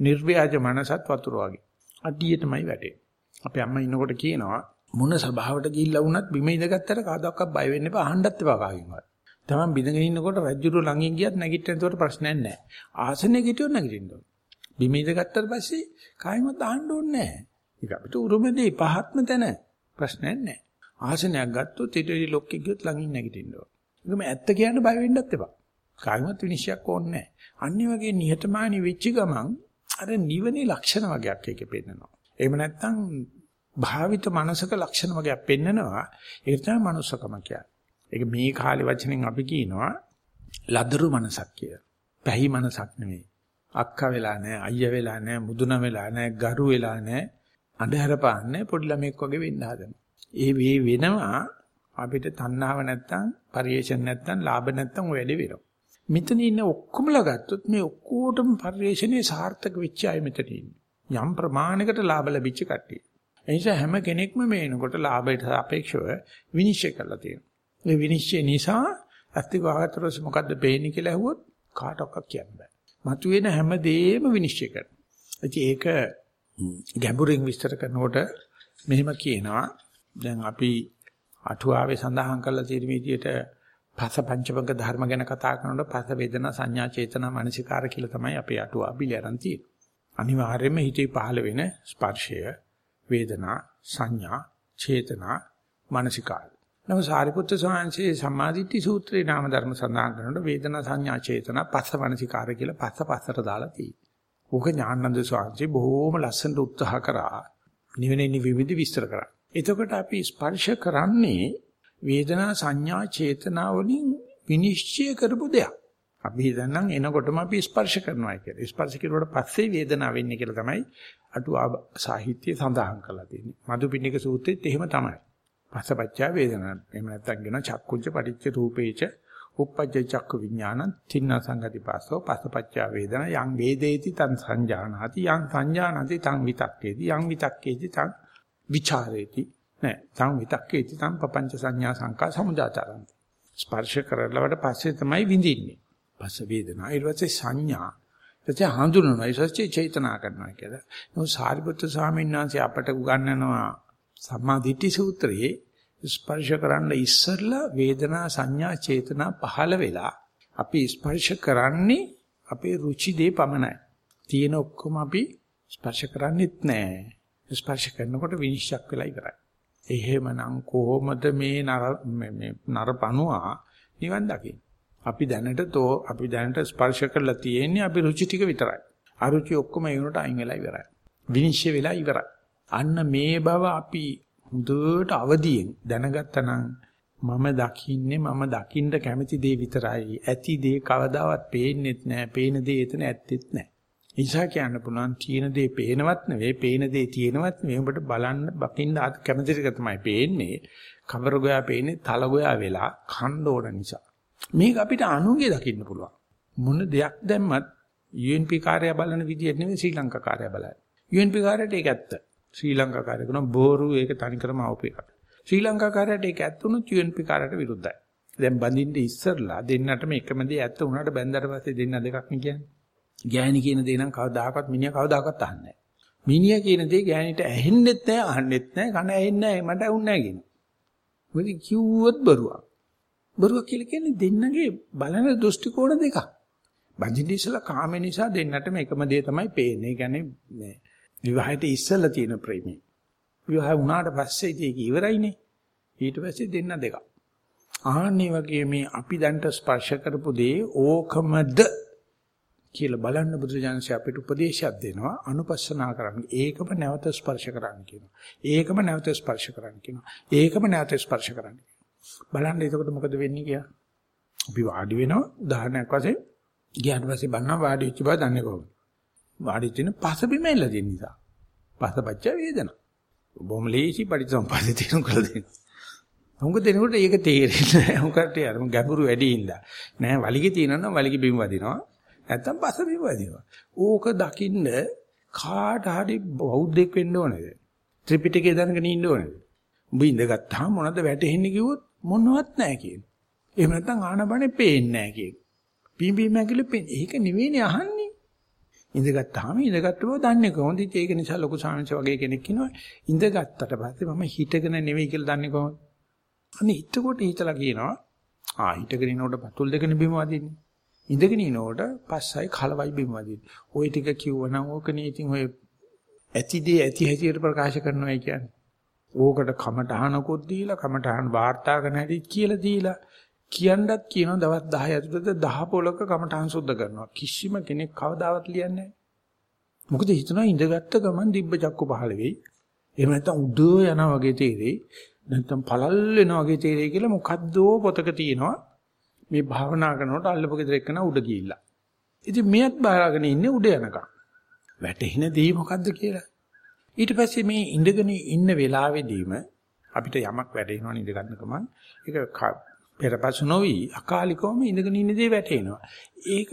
නිර්ව්‍යාජ මනසත් වතුර වගේ. අඩියටමයි වැටෙන්නේ. අපේ අම්මා ඉන්නකොට කියනවා මොන සභාවට ගිහිල්ලා වුණත් බිම ඉඳගත්තට කාදක්වත් බය වෙන්න එපා අහන්නත් එපා කාගෙන්වත්. Taman බිඳගෙන ඉන්නකොට රජුරු ළඟින් ගියත් නැගිටිනකොට ප්‍රශ්නයක් නැහැ. ආසනේ ගිටියොත් නැගිටින්න ඕන. බිම ඉඳගත්තට පස්සේ කායිමත් අහන්න ඕනේ නැහැ. ඒක අපිට උරුමදී පහත්ම තැන ප්‍රශ්නයක් නැහැ. ආසනයක් ගත්තොත් ඊටදී ලොක්කෙක් ගියොත් ළඟින් නැගිටින්න ඕන. ඒකම ඇත්ත කියන්න බය වෙන්නත් එපා. කායිමත් විනිශ්චයක් ඕනේ නැහැ. අනිත් වගේ නිහතමානී වෙච්ච ගමන් අර නිවනේ ලක්ෂණ වගේක් ඒකේ පෙන්නනවා. එහෙම නැත්නම් භාවිත මනසක ලක්ෂණ වගේක් පෙන්නනවා. ඒක තමයි manussකම කියන්නේ. ඒක මේ කාලේ වචනෙන් අපි කියනවා ලදරු මනසක් කියලා. පැහි මනසක් නෙවෙයි. අක්කා වෙලා නැහැ, අයියා වෙලා නැහැ, මුදුන වෙලා නැහැ, ගරු වෙලා නැහැ. අඳුර පාන්නේ පොඩි ළමෙක් වගේ වෙන්න හදනවා. ඒ වේ වෙනවා අපිට තණ්හාව නැත්තම්, පරිේශන නැත්තම්, ලාභ නැත්තම් ඔය වැඩේ වෙනවා. මෙතන ඉන්න ඔක්කොමලා ගත්තොත් මේ ඔක්කොටම පරිේශනේ සාර්ථක වෙච්ච අය මෙතන ඉන්නේ. යම් ප්‍රමාණයකට ලාභ ලැබිච්ච කට්ටිය. ඒ නිසා හැම කෙනෙක්ම මේනකොට ලාභයට සාපේක්ෂව විනිශ්චය කරලා තියෙනවා. මේ විනිශ්චය නිසා අස්තික ආගතරොස් මොකද්ද පේන්නේ කියලා ඇහුවොත් කාටවත් කියන්න බෑ. මතුවෙන හැම දෙයක්ම විනිශ්චය කරනවා. ඒක ගැඹුරින් විස්තර කරනකොට මෙහෙම කියනවා. දැන් අපි අටුවාවේ සඳහන් කරලා තියෙන විදිහට පස පංචමක ධර්ම ගැන කතා කරනකොට පස වේදනා සංඥා චේතනා මනසිකාර කියලා තමයි අපේ අටුවා පිළිඅරන් තියෙන්නේ. අනිවාර්යයෙන්ම හිතේ පහළ වෙන ස්පර්ශය වේදනා සංඥා චේතනා මනසිකාර නම සාරිපුත්‍ර ස්වාමීන්සේ සම්මාදිට්ඨි සූත්‍රේ නාම ධර්ම සඳහන් කරනකොට වේදනා සංඥා චේතනා පස්ස වනසිකාර කියලා පස්ස පස්සට දාලා තියෙනවා. ඕක ඥානන්ද ස්වාමීන්සේ බොහෝම ලස්සනට උත්සාහ කරා නිවෙන්නේ විවිධ විස්තර කරා. එතකොට අපි ස්පර්ශ කරන්නේ වේදනා සංඥා චේතනා වලින් විනිශ්චය කරපු දෙයක්. අපි හිතන්නම් එනකොටම අපි ස්පර්ශ කරනවා කියලා. ස්පර්ශ කිරුවට පස්සේ වේදනාව වෙන්නේ කියලා තමයි අටු සාහිත්‍ය සඳහන් කරලා තියෙන්නේ. මදුපිණ්ඩික සූත්‍රෙත් එහෙම තමයි. පස්සපච්චා වේදනා. එහෙම නැත්නම් කියන චක්කුංච පටිච්ච රූපේච උප්පජ්ජ චක්ක විඥානං තින්න සංගති පස්සෝ පස්සපච්චා වේදනා. යං වේදේති තං සංජානාති යං සංජානාති තං විතක්කේති යං විතක්කේති තං විචාරේති. නෑ තං විතක්කේති තං පపంచ සංඥා සංකා සමුදාතරං ස්පර්ශ කරලවට පස්සේ තමයි විඳින්නේ. පස්ස වේදනා. ඊට පස්සේ සංඥා. ඊට හඳුනනවා. ඊට පස්සේ චේතනා කරනවා කියලා. නෝ සාරිපුත්‍ර ස්වාමීන් වහන්සේ අපට උගන්වනවා සම්මා දිට්ඨි සූත්‍රයේ ස්පර්ශ කරන්න ඉස්සෙල්ලා වේදනා සංඥා චේතනා පහළ වෙලා අපි ස්පර්ශ කරන්නේ අපේ රුචි දේ පමණයි. තියෙන ඔක්කොම අපි ස්පර්ශ කරන්නේත් නැහැ. ස්පර්ශ කරනකොට විනිශ්චයක් වෙලා ඉවරයි. එහෙමනම් කොහොමද මේ නර මේ නරපණුවා නිවන් දකින්නේ? අපි දැනට තෝ අපි දැනට ස්පර්ශ කරලා තියෙන්නේ අපි රුචි ටික විතරයි. අරුචි ඔක්කොම ඒ උනට අයින් වෙලා ඉවරයි. විනිශ්චය වෙලා ඉවරයි. අන්න මේ බව අපි හොඳට අවදියෙන් දැනගත්තනම් මම දකින්නේ මම දකින්න කැමති දේ විතරයි. ඇති දේ කවදාවත් පේන්නෙත් නෑ. පේන දේ එතන ඇත්තෙත් නෑ. නිසා කියන්න පුළුවන් තියෙන දේ පේනවත් නෙවෙයි, පේන දේ තියෙනවත් නෙවෙයි. ඔබට බලන්න බකින්න කැමති ටික තමයි පේන්නේ. කවර ගෝයා පේන්නේ තල ගෝයා වෙලා කණ්ඩ ඕන නිසා. මේක අපිට අනුගේ දකින්න පුළුවන්. මොන දෙයක් දැම්මත් UNP කාර්යය බලන විදිය නෙවෙයි ශ්‍රී ලංකා කාර්යය බලන්නේ. UNP කාර්යයට ඒක ඇත්ත. ශ්‍රී ලංකා කාර්යය කරන බෝරු ඒක තනිකරම අවපේකට. ශ්‍රී ලංකා කාර්යයට ඒක ඇත්තුණු UNP කාර්යයට විරුද්ධයි. දැන් බඳින්න ඉස්සරලා දෙන්නටම එකම දේ ඇත්ත උනාට බැඳලා පස්සේ දෙන්න දෙකක් නේ කියන්නේ. ගෑණි කියන දේ නම් කවදාකවත් මිනිහා කවදාකවත් අහන්නේ නැහැ. මිනිහා කියන දේ ගෑණිට ඇහෙන්නෙත් නැහැ අහන්නෙත් නැහැ කන ඇහෙන්නේ නැහැ මට ඇහුන්නේ නැහැ කියන. මොකද කිව්වොත් බරුවක්. බරුවක් කියලා කියන්නේ දෙන්නගේ බලන දෘෂ්ටි කෝණ දෙකක්. බඳින්න ඉස්සලා කාම නිසා දෙන්නටම එකම දේ තමයි පේන්නේ. ඒ කියන්නේ මේ විවාහයට ඉස්සෙල්ලා තියෙන ප්‍රේමය. විවාහ වුණාට පස්සේ ඒක ඉවරයිනේ. ඊට පස්සේ දෙන්න දෙකක්. ආන්නේ වගේ මේ අපි දැන්ට ස්පර්ශ කරපු දේ ඕකමද කියලා බලන්න බුදුජානසී අපිට උපදේශයක් දෙනවා අනුපස්සනා කරන්න. ඒකම නැවත ස්පර්ශ කරන්න කියනවා. ඒකම නැවත ස්පර්ශ කරන්න කියනවා. ඒකම නැවත ස්පර්ශ කරන්න. බලන්න එතකොට මොකද වෙන්නේ කියලා. අපි වාඩි වෙනවා උදාහරණයක් වශයෙන් ගියාට පස්සේ බලනවා වාඩි වෙච්ච බව දන්නේ කොහොමද? වාඩි වෙන පසබිම එල්ල දෙන නිසා. පසපච්ච වේදනා. බොහොම ලේසි පරිසම්පාදේ තේරුම් කරලා දෙන්න. හුඟ දෙනකොට ඒක තේරෙන්නේ නැහැ. හුඟට අර ගැඹුරු වැඩි ඉඳලා. නෑ වලිගේ තියෙනවා නම් වලිගේ බිම වදිනවා. නැත්තම් පස බිම වදිනවා. ඕක දකින්න කාට හරි බෞද්ධෙක් වෙන්න ඕනේද? ත්‍රිපිටකය දැනගෙන ඉන්න ඕනේද? උඹ ඉඳගත්තාම මොනවද වැටෙන්නේ කිව්වොත් මොනවත් නැහැ කියන. එහෙම නැත්නම් ආනබනේ පේන්නේ නැහැ කියන. පිම්බීම ඇගිලි පේන්නේ. ඒක නෙවෙයිනේ අහන්නේ. ඉඳගත්තාම ඉඳගත්ත බව දන්නේ කොහොමද? ඒක නිසා ලොකු සාංශ වගේ කෙනෙක් ඉනවා. ඉඳගත්තට පස්සේ මම හිතගෙන නෙවෙයි කියලා දන්නේ කොහොමද? අනේ එතකොට හිතලා කියනවා ආ හිතගෙන ඉනකොට පතුල් දෙකනේ බිම වදින්නේ. ඉඳගෙන ඉනකොට පස්සයි කලවයි බිම වදින්නේ. ওই ටික කිව්වනම් ඕකනේ ඉතින් ඔය ඇතිදී ඇති හැටියට ප්‍රකාශ කරනවායි කියන්නේ. ඕකට කමටහනකොත් දීලා කමටහන වාර්තා කරන හැටි කියලා දීලා කියන්නත් කියනවා දවස් 10 ඇතුළත 10 පොලක කමඨාන් සුද්ධ කරනවා. කිසිම කෙනෙක් කවදාවත් ලියන්නේ නැහැ. මොකද හිතනවා ඉඳගත්ත ගමන් දිබ්බ චක්කු පහළ වෙයි. එහෙම නැත්නම් උඩ යනවා වගේ තේරෙයි. නැත්නම් පළල් වෙනවා වගේ තේරෙයි කියලා මොකද්දෝ පොතක තියෙනවා. මේ භාවනා කරනකොට අල්ලපු ගෙදර එක්කන උඩ ගිහිල්ලා. ඉතින් මෙයත් බාරගෙන ඉන්නේ උඩ යනකම්. වැටෙන දේ මොකද්ද කියලා. ඊට පස්සේ මේ ඉඳගෙන ඉන්න වෙලාවෙදීම අපිට යමක් වැඩෙනවා ඉඳ ගන්න ගමන් ඒක පෙරපසු නොවි අකාලිකවම ඉඳගෙන ඉන්න දේ වැටෙනවා. ඒක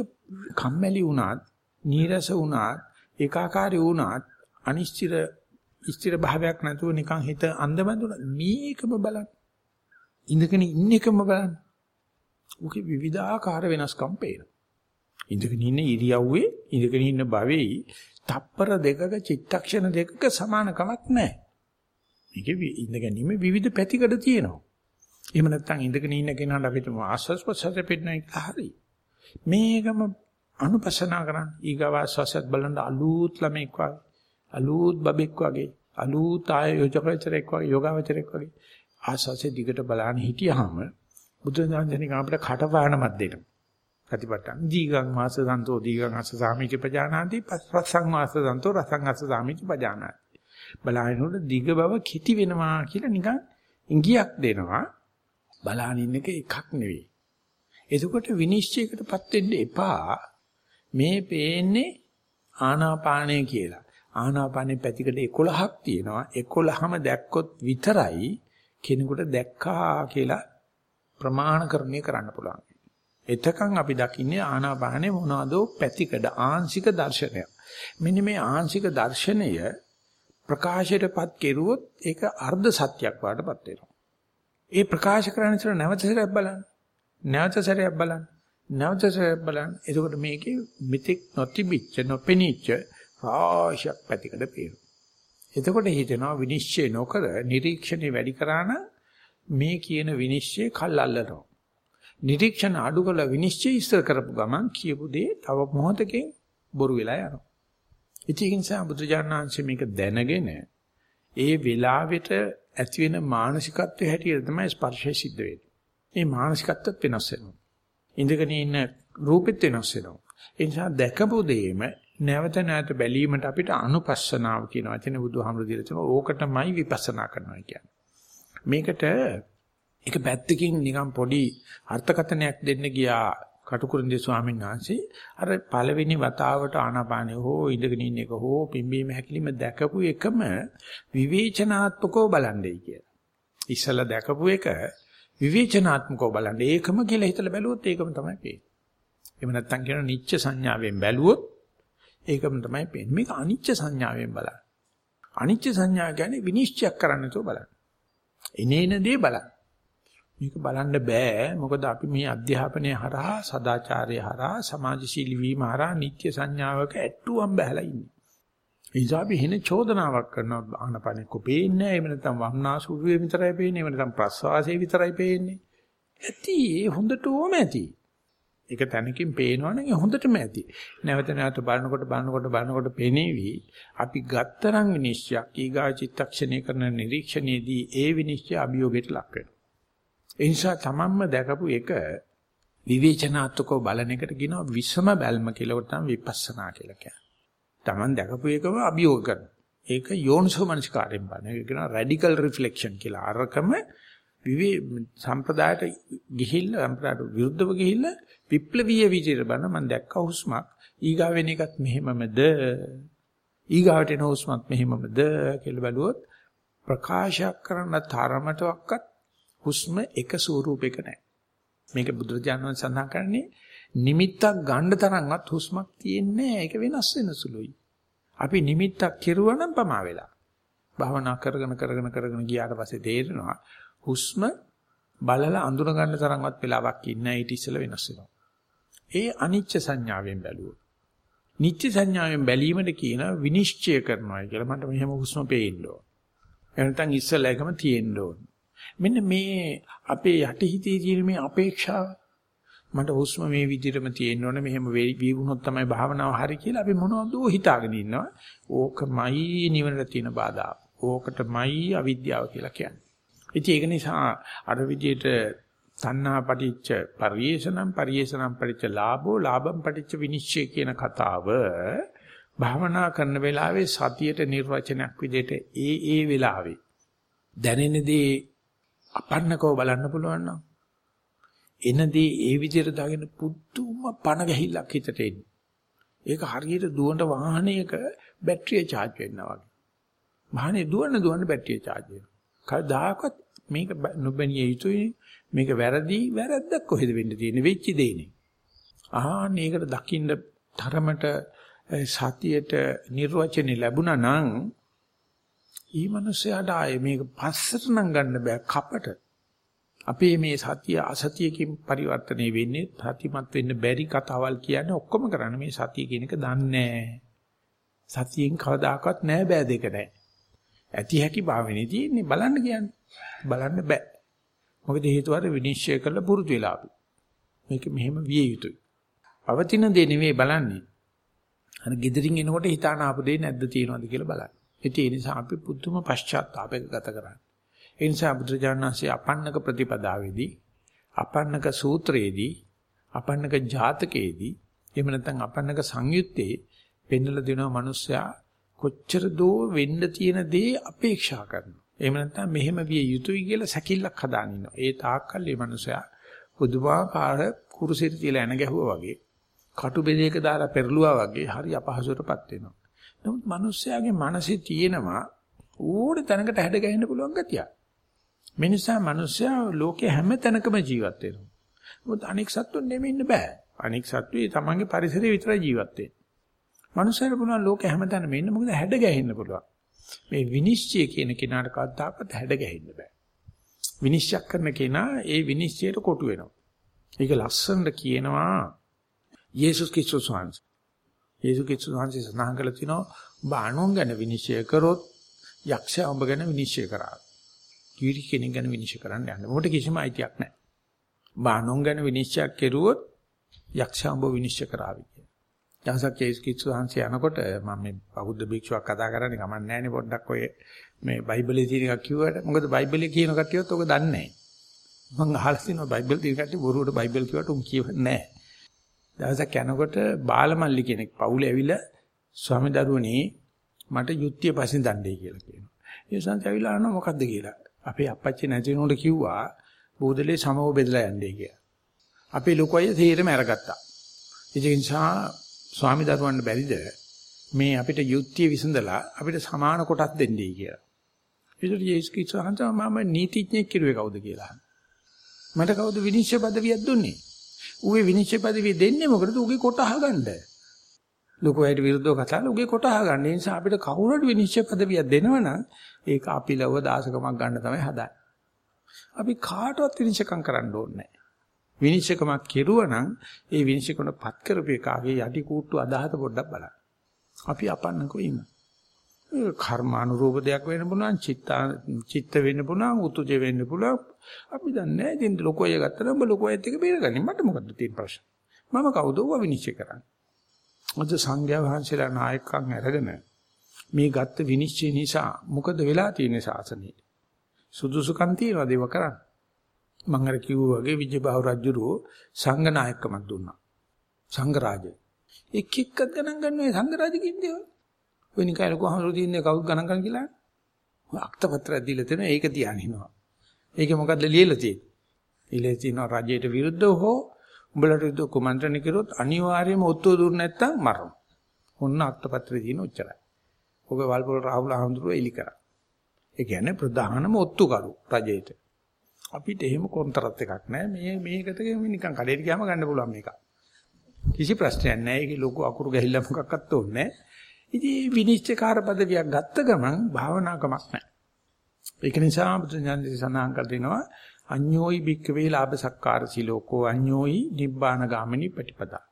කම්මැලි වුණත්, නීරස වුණත්, ඒකාකාරී වුණත්, අනිශ්චිත ස්ථිර භාවයක් නැතුව නිකන් හිත අන්දමඳුන මේකම බලන්න. ඉඳගෙන ඉන්න එකම බලන්න. උකේ විවිධාකාර වෙනස්කම් පේනවා. ඉඳගෙන ඉන්න ඉරියව්වේ, ඉඳගෙන ඉන්න භවෙයි තප්පර දෙකක චිත්තක්ෂණ දෙකක සමානකමක් නැහැ. මේකේ ඉඳ ගැනීම විවිධ පැතිකඩ තියෙනවා. එහෙම නැත්නම් ඉඳගෙන ඉන්න කෙනාට අපිට ආස්වාස් ප්‍රසද්ද පෙන්නයි හරි. මේකම අනුපසනා කරන්න ඊගව ආස්වාසත් බලන්න අලුත් ළමෙක් වගේ අලුත් බබෙක් වගේ අලුත් ආය යෝජකචරෙක් වගේ යෝගාවචරෙක් වගේ ආස්වාසේ දිගට බලන්න හිටියාම බුදුදහමෙන් අපිට කටපාඩමක් දෙන්න. ප්‍රතිපත්තන් දීගං මාස සන්තෝ දීගං අස්ස සාමිච පජානාති පස්සං මාස සන්තෝ රසං අස්ස සාමිච පජානාති. බලහිනුට දිග බව කිති වෙනවා කියලා නිකන් ඉංගියක් දෙනවා. බලාන ඉන්න එක එකක් නෙවෙයි. එතකොට විනිශ්චයකටපත් වෙන්න එපා. මේ පේන්නේ ආනාපානය කියලා. ආනාපානේ පැතිකඩ 11ක් තියෙනවා. 11ම දැක්කොත් විතරයි කෙනෙකුට දැක්කා කියලා ප්‍රමාණකරණය කරන්න පුළුවන්. එතකන් අපි දකින්නේ ආනාපානේ මොනවද පැතිකඩ ආංශික දර්ශනය. මෙන්න මේ ආංශික දර්ශනය ප්‍රකාශයටපත් කෙරුවොත් ඒක අර්ධ සත්‍යයක් වඩපත් වෙනවා. ඒ ප්‍රකාශ කරන ඉතර නැවත සැරයක් බලන්න. නැවත සැරයක් බලන්න. නැවත සැරයක් බලන්න. එතකොට මේකේ මිත්‍යක් නොතිබිච්ච නොපෙනිච්ච රාශියක් පැතිකඩ පේනවා. එතකොට හිතෙනවා විනිශ්චය නොකර නිරීක්ෂණේ වැඩි කරාන මේ කියන විනිශ්චය කල්ල්ලනවා. නිරීක්ෂණ අඩු කළ විනිශ්චය ඉස්සර කරපු ගමන් කියපු දේ තව මොහොතකින් බොරු වෙලා යනවා. ඉතින් ඒ නිසා බුදුජානනාංශ මේක දැනගෙන ඒ වෙලාවෙට ඇති වෙන මානසිකත්වයේ හැටියට තමයි ස්පර්ශය සිද්ධ වෙන්නේ. මේ මානසිකත්වයක් වෙනස් වෙනවා. ඉඳගෙන ඉන්න රූපෙත් වෙනස් වෙනවා. ඒ නිසා දැකපු දෙයම නැවත නැවත බැලීමට අපිට අනුපස්සනාව කියන වචනේ බුදුහාමුදුරු දීලා තියෙනවා. ඕකටමයි විපස්සනා කරනවා කියන්නේ. මේකට එක පැත්තකින් නිකන් පොඩි අර්ථකථනයක් දෙන්න ගියා කටුකුරුන්දේ ස්වාමීන් වහන්සේ අර පළවෙනි වතාවට ආනාපානිය හෝ ඉඳගෙන ඉන්න එක හෝ පිම්බීම හැකිලිම දැකපු එකම විවේචනාත්මකව බලන්නයි කියලා. ඉස්සලා දැකපු එක විවේචනාත්මකව බලන්න. ඒකම කියලා හිතලා බැලුවොත් ඒකම තමයි පේන්නේ. එහෙම නැත්නම් කියන නිච්ච සංඥාවෙන් බැලුවොත් ඒකම තමයි පේන්නේ. මේක අනිච්ච සංඥාවෙන් බලන්න. අනිච්ච සංඥා කියන්නේ විනිශ්චය කරන්න තෝ බලන්න. එනේන දේ බලන්න. මේක බලන්න බෑ මොකද අපි මේ අධ්‍යාපනය හරහා සදාචාරය හරහා සමාජශීලී වීම හරහා නිත්‍ය සංඥාවක ඇට්ටුවම් බහලා ඉන්නේ. ඒ නිසා අපි හින චෝදනාවක් කරනවා ආනපනෙ කොපේන්නේ නැහැ එහෙම නැත්නම් වම්නාසුරුවේ විතරයි පේන්නේ එහෙම නැත්නම් ප්‍රස්වාසයේ විතරයි පේන්නේ. ඇති ඒ හොඳටම ඇති. ඒක තැනකින් පේනවනම් ඒ හොඳටම ඇති. නැවත නැවත බලනකොට බලනකොට බලනකොට පෙනේවි. අපි ගත්තරන් විනිශ්චයක් ඊගා චිත්තක්ෂණය කරන නිරීක්ෂණයේදී ඒ විනිශ්චය අභියෝගයට ලක් වෙනවා. ඒ නිසා තමන්ම දැකපු එක විවේචනාත්මකව බලන එකට කියනවා විසම බැල්ම කියලා උට තමයි විපස්සනා කියලා කියන්නේ. තමන් දැකපු එකම අභියෝග කරනවා. ඒක යෝනිසෝ මනසිකාරයෙන් බලන. ඒක කියනවා රැඩිකල් රිෆ්ලෙක්ෂන් කියලා. අරකම විවේ සම්ප්‍රදායට ගිහිල්ලා සම්ප්‍රදායට විරුද්ධව ගිහිල්ලා විප්ලවීය විදිහට බලන මම දැක්ක හුස්මක් ඊගාවෙන එකත් මෙහෙමමද ඊගාවට එන හුස්මත් මෙහෙමමද කියලා බැලුවොත් ප්‍රකාශයක් කරන තරමටවත් හුස්ම එක ස්වරූපයක නැහැ. මේක බුදුරජාණන් සඳහන් කරන්නේ නිමිත්තක් ගන්න තරම්වත් හුස්මක් තියෙන්නේ ඒක වෙනස් වෙන සුළුයි. අපි නිමිත්තක් කෙරුවා නම් පමා වෙලා. භාවනා කරගෙන කරගෙන කරගෙන ගියාට පස්සේ තේරෙනවා හුස්ම බලලා අඳුන ගන්න තරම්වත් වෙලාවක් ඉන්නේ ඊට ඉස්සෙල්ලා වෙනස් වෙනවා. ඒ අනිච්ච සංඥාවෙන් බැලුවොත්. නිත්‍ය සංඥාවෙන් බැලීමද කියන විනිශ්චය කරනවා කියලා මට මෙහෙම හුස්ම පේන්න ඕන. එනතන් ඉස්සෙල්ලා එකම තියෙන්න ඕන. මෙන්න මේ අපේ යටිහිතේ තියෙන මේ අපේක්ෂාව. මට හුස්ම මේ විදිහටම තියෙන්න ඕනේ. මෙහෙම වීවුනොත් තමයි භාවනාව හරි කියලා අපි මොනවද හිතාගෙන ඉන්නවා. ඕකමයි නිවනට තියෙන බාධා ඕකටමයි අවිද්‍යාව කියලා කියන්නේ. ඉතින් ඒක නිසා අර විදිහට තණ්හා පටිච්ච පරියේෂණම් පරියේෂණම් පටිච්ච ලාභෝ ලාභම් පටිච්ච විනිශ්චය කියන කතාව භාවනා කරන වෙලාවේ සතියට නිර්වචනයක් විදිහට ඒ ඒ වෙලාවේ දැනෙන දේ අපන්නකව බලන්න පුළුවන් නම් එනදී ඒ විදිහට දාගෙන පුදුම පණ ගැහිල්ලක් හිතට එන්නේ. ඒක හරියට දුවන වාහනයක බැටරිය charge වෙනවා වගේ. වාහනේ දුවන දුවන බැටරිය charge වෙනවා. කවදාකවත් මේක නොබැනිය යුතුයි මේක වැරදි වැරද්දක් කොහෙද වෙන්න තියෙන්නේ වෙච්ච දෙන්නේ. ආන්න ඒකට දකින්න තරමට සතියට නිර්වචනය ලැබුණා නම් ඊ මිනිස්යාට ආයේ මේක පස්සට නම් ගන්න බෑ කපට. අපේ මේ සතිය අසතියකින් පරිවර්තනය වෙන්නේ සතිමත් වෙන්න බැරි කතාවල් කියන්නේ ඔක්කොම කරන්නේ මේ සතිය කියන එක දන්නේ සතියෙන් කවදාකවත් නෑ බෑ දෙක නෑ. ඇති හැකි භාවනේ තියෙන්නේ බලන්න කියන්නේ. බලන්න බෑ. මොකද හේතුව අර විනිශ්චය කරලා පුරුදු වෙලා අපි. මේක මෙහෙම විය යුතුයි. පවතින දේ නෙවෙයි බලන්නේ. අර gedirin එනකොට හිතාන ආපු දෙයක් නැද්ද තියෙනවද කියලා බලන්න. ඒ නිසා අපි පුදුම පශ්චාත්තාපයක ගත කරන්නේ. ඒ නිසා බුදුරජාණන්සේ අපන්නක ප්‍රතිපදාවේදී අපන්නක සූත්‍රයේදී අපන්නක ජාතකයේදී එහෙම නැත්නම් අපන්නක සංයුත්තේ පෙන්වලා දෙනවා මිනිස්සයා කොච්චර දෝ වෙන්න තියෙන දේ අපේක්ෂා කරනවා. එහෙම නැත්නම් මෙහෙම විය යුතුයි කියලා සැකිල්ලක් හදාගෙන ඉන්නවා. ඒ තාක්කල් මේ මිනිස්සයා පුදුමාකාර කුරුසෙට තියලා එන ගැහුවා වගේ කටු බෙදයක දාලා පෙරළුවා වගේ හරි අපහසුටපත් වෙනවා. නමුත් මිනිස්යාගේ මනසේ තියෙනවා ඕනේ තැනකට හැඩ ගැහෙන්න පුළුවන් ගතිය. මේ නිසා මිනිස්සයා ලෝකේ හැම තැනකම ජීවත් වෙනවා. මොකද අනෙක් සත්තුන් නෙමෙයි ඉන්න බෑ. අනෙක් සත්තුයි තමන්ගේ පරිසරයේ විතරයි ජීවත් වෙන්නේ. මිනිස්සුන්ට පුළුවන් ලෝකේ හැම තැනම ඉන්න මොකද හැඩ ගැහෙන්න පුළුවන්. මේ විනිශ්චය කියන කෙනාට කවදාකවත් හැඩ ගැහෙන්න බෑ. විනිශ්චය කරන කෙනා ඒ විනිශ්චයට කොටු වෙනවා. ඒක ලස්සනට කියනවා යේසුස් ක්‍රිස්තුස් වහන්සේ. යේසුස් ක්‍රිස්තුස් වහන්සේ සඳහන් කළ තිනවා ඔබ අනුන් ගැන විනිශ්චය කරොත් යක්ෂයා ඔබ ගැන විනිශ්චය කරා. කීරි කෙනෙක් ගැන විනිශ්චය කරන්න යන්න. මොකට කිසිම අයිතියක් නැහැ. ඔබ අනුන් ගැන විනිශ්චය කෙරුවොත් යක්ෂයා ඔබ විනිශ්චය කරાવી. දවසක් යේසුස් ක්‍රිස්තුස් වහන්සේ යනකොට මම මේ බෞද්ධ භික්ෂුවක් කතා කරන්නේ කමක් නැහැ නේ පොඩ්ඩක් ඔය මේ බයිබලයේ තියෙන එකක් කිව්වට මොකද බයිබලයේ කියන කට්ටියත් ඔක දන්නේ නැහැ. මම අහලා තියෙනවා බයිබල් තියෙන කට්ටිය බොරුවට බයිබල් කිව්වට උන් කියවන්නේ නැහැ. දවසක් යනකොට බාලමල්ලි කෙනෙක් පවුලේ ඇවිල්ලා ස්වාමි දරුවනේ මට යුක්තිය පසින් දණ්ඩේ කියලා කියනවා. ඒ සංසය ඇවිල්ලා අහනවා මොකද්ද කියලා. අපේ අප්පච්චි නැති වෙනකොට කිව්වා බෝධලේ සමව බෙදලා යන්නේ කියලා. අපේ ලොකු අය තීරම අරගත්තා. ඒ නිසා ස්වාමි දරුවන්ට බැරිද මේ අපිට යුක්තිය විසඳලා අපිට සමාන කොටස් දෙන්නයි කියලා. ඒකට යේසුස් ක්‍රිස්තුස් අහන්තා මම නීතිඥයෙක් කිරුවේ කවුද කියලා. මට කවුද විනිශ්චය පදවියක් දුන්නේ? ඌේ විනිශ්චය පදවිය දෙන්නේ මොකටද? ඌගේ කොට අහගන්න. ලොකු අයට විරුද්ධව කතා කරලා ඌගේ කොට අහගන්න. ඒ නිසා අපිට කවුරුහරි විනිශ්චය පදවියක් දෙනවනම් ඒක අපි ලව දාසකමක් ගන්න තමයි හදන්නේ. අපි කාටවත් විනිශ්චයකම් කරන්න ඕනේ නැහැ. විනිශ්චයකමක් කෙරුවනම් ඒ විනිශ්චයකම පත් කරපු එකාගේ යටි කූට්ටු අදහත පොඩ්ඩක් බලන්න. අපි අපන්නකෝ ඉමු. කර්මානුරූප දෙයක් වෙන්න පුළුවන්, චිත්ත චිත්ත වෙන්න පුළුවන්, උතුජ වෙන්න පුළුවන්. අපි දන්නේ නැහැ. ඉතින් ලොකෝය ගත්තම ඔබ ලොකෝයත් එක බේරගන්නේ. මට මොකද්ද තියෙන ප්‍රශ්න? මම කවුද ඔබ විනිශ්චය කරන්නේ? අද සංඝයා වහන්සේලා නායකයන් අරගෙන මේ ගත්ත විනිශ්චය නිසා මොකද වෙලා තියෙන්නේ ශාසනයේ? සුදුසුකම් තියනවාද ඒව කරන්න? මම අර කිව්වා වගේ විජයබාහු රජුරෝ සංඝ නායකකමක් දුන්නා. සංඝ රාජය. එක් එක්කත් ගණන් ගන්නවා සංඝ රාජ කින්දේ. ඔය නිකන් ලොකු හමුරු තියන්නේ කවුද ගණන් ගන්න කියලා? ඔය අක්තපත්‍රයක් දීලා තියෙනවා ඒක තියාගෙන ඉනවා. ඒකේ මොකද්ද ලියලා තියෙන්නේ? ඉලේ තියෙනවා රජයට විරුද්ධව හෝ උඹලට විරුද්ධව කුමන්ත්‍රණ කරොත් අනිවාර්යයෙන්ම ඔත්තුව දුන්න නැත්නම් මරනවා. ඔන්න අක්තපත්‍රේ තියෙන ඔච්චරයි. ඔබ වල්පොල රාහුල හඳුරුව එලි කරා. ඒ කියන්නේ ප්‍රධානම ඔත්තුකරු රජයට. අපිට එහෙම කොන්තරත් එකක් නැහැ. මේ මේකට නිකන් කඩේට ගියාම ගන්න පුළුවන් මේක. කිසි ප්‍රශ්නයක් නැහැ. ඒකේ ලොකු අකුරු ගහිල්ලා මොකක්වත් ඕනේ නැහැ. ඉතින් විනිශ්චයකාර පදවියක් ගත්ත ගමන් භාවනාකමක් නැහැ. ඒක නිසා බුදුඥානසේ සඳහන් කර දෙනවා අඤ්ඤෝයි භික්කවේ ලාභ සක්කාර සිලෝකෝ අඤ්ඤෝයි නිබ්බාන ගාමිනී ප්‍රතිපදා.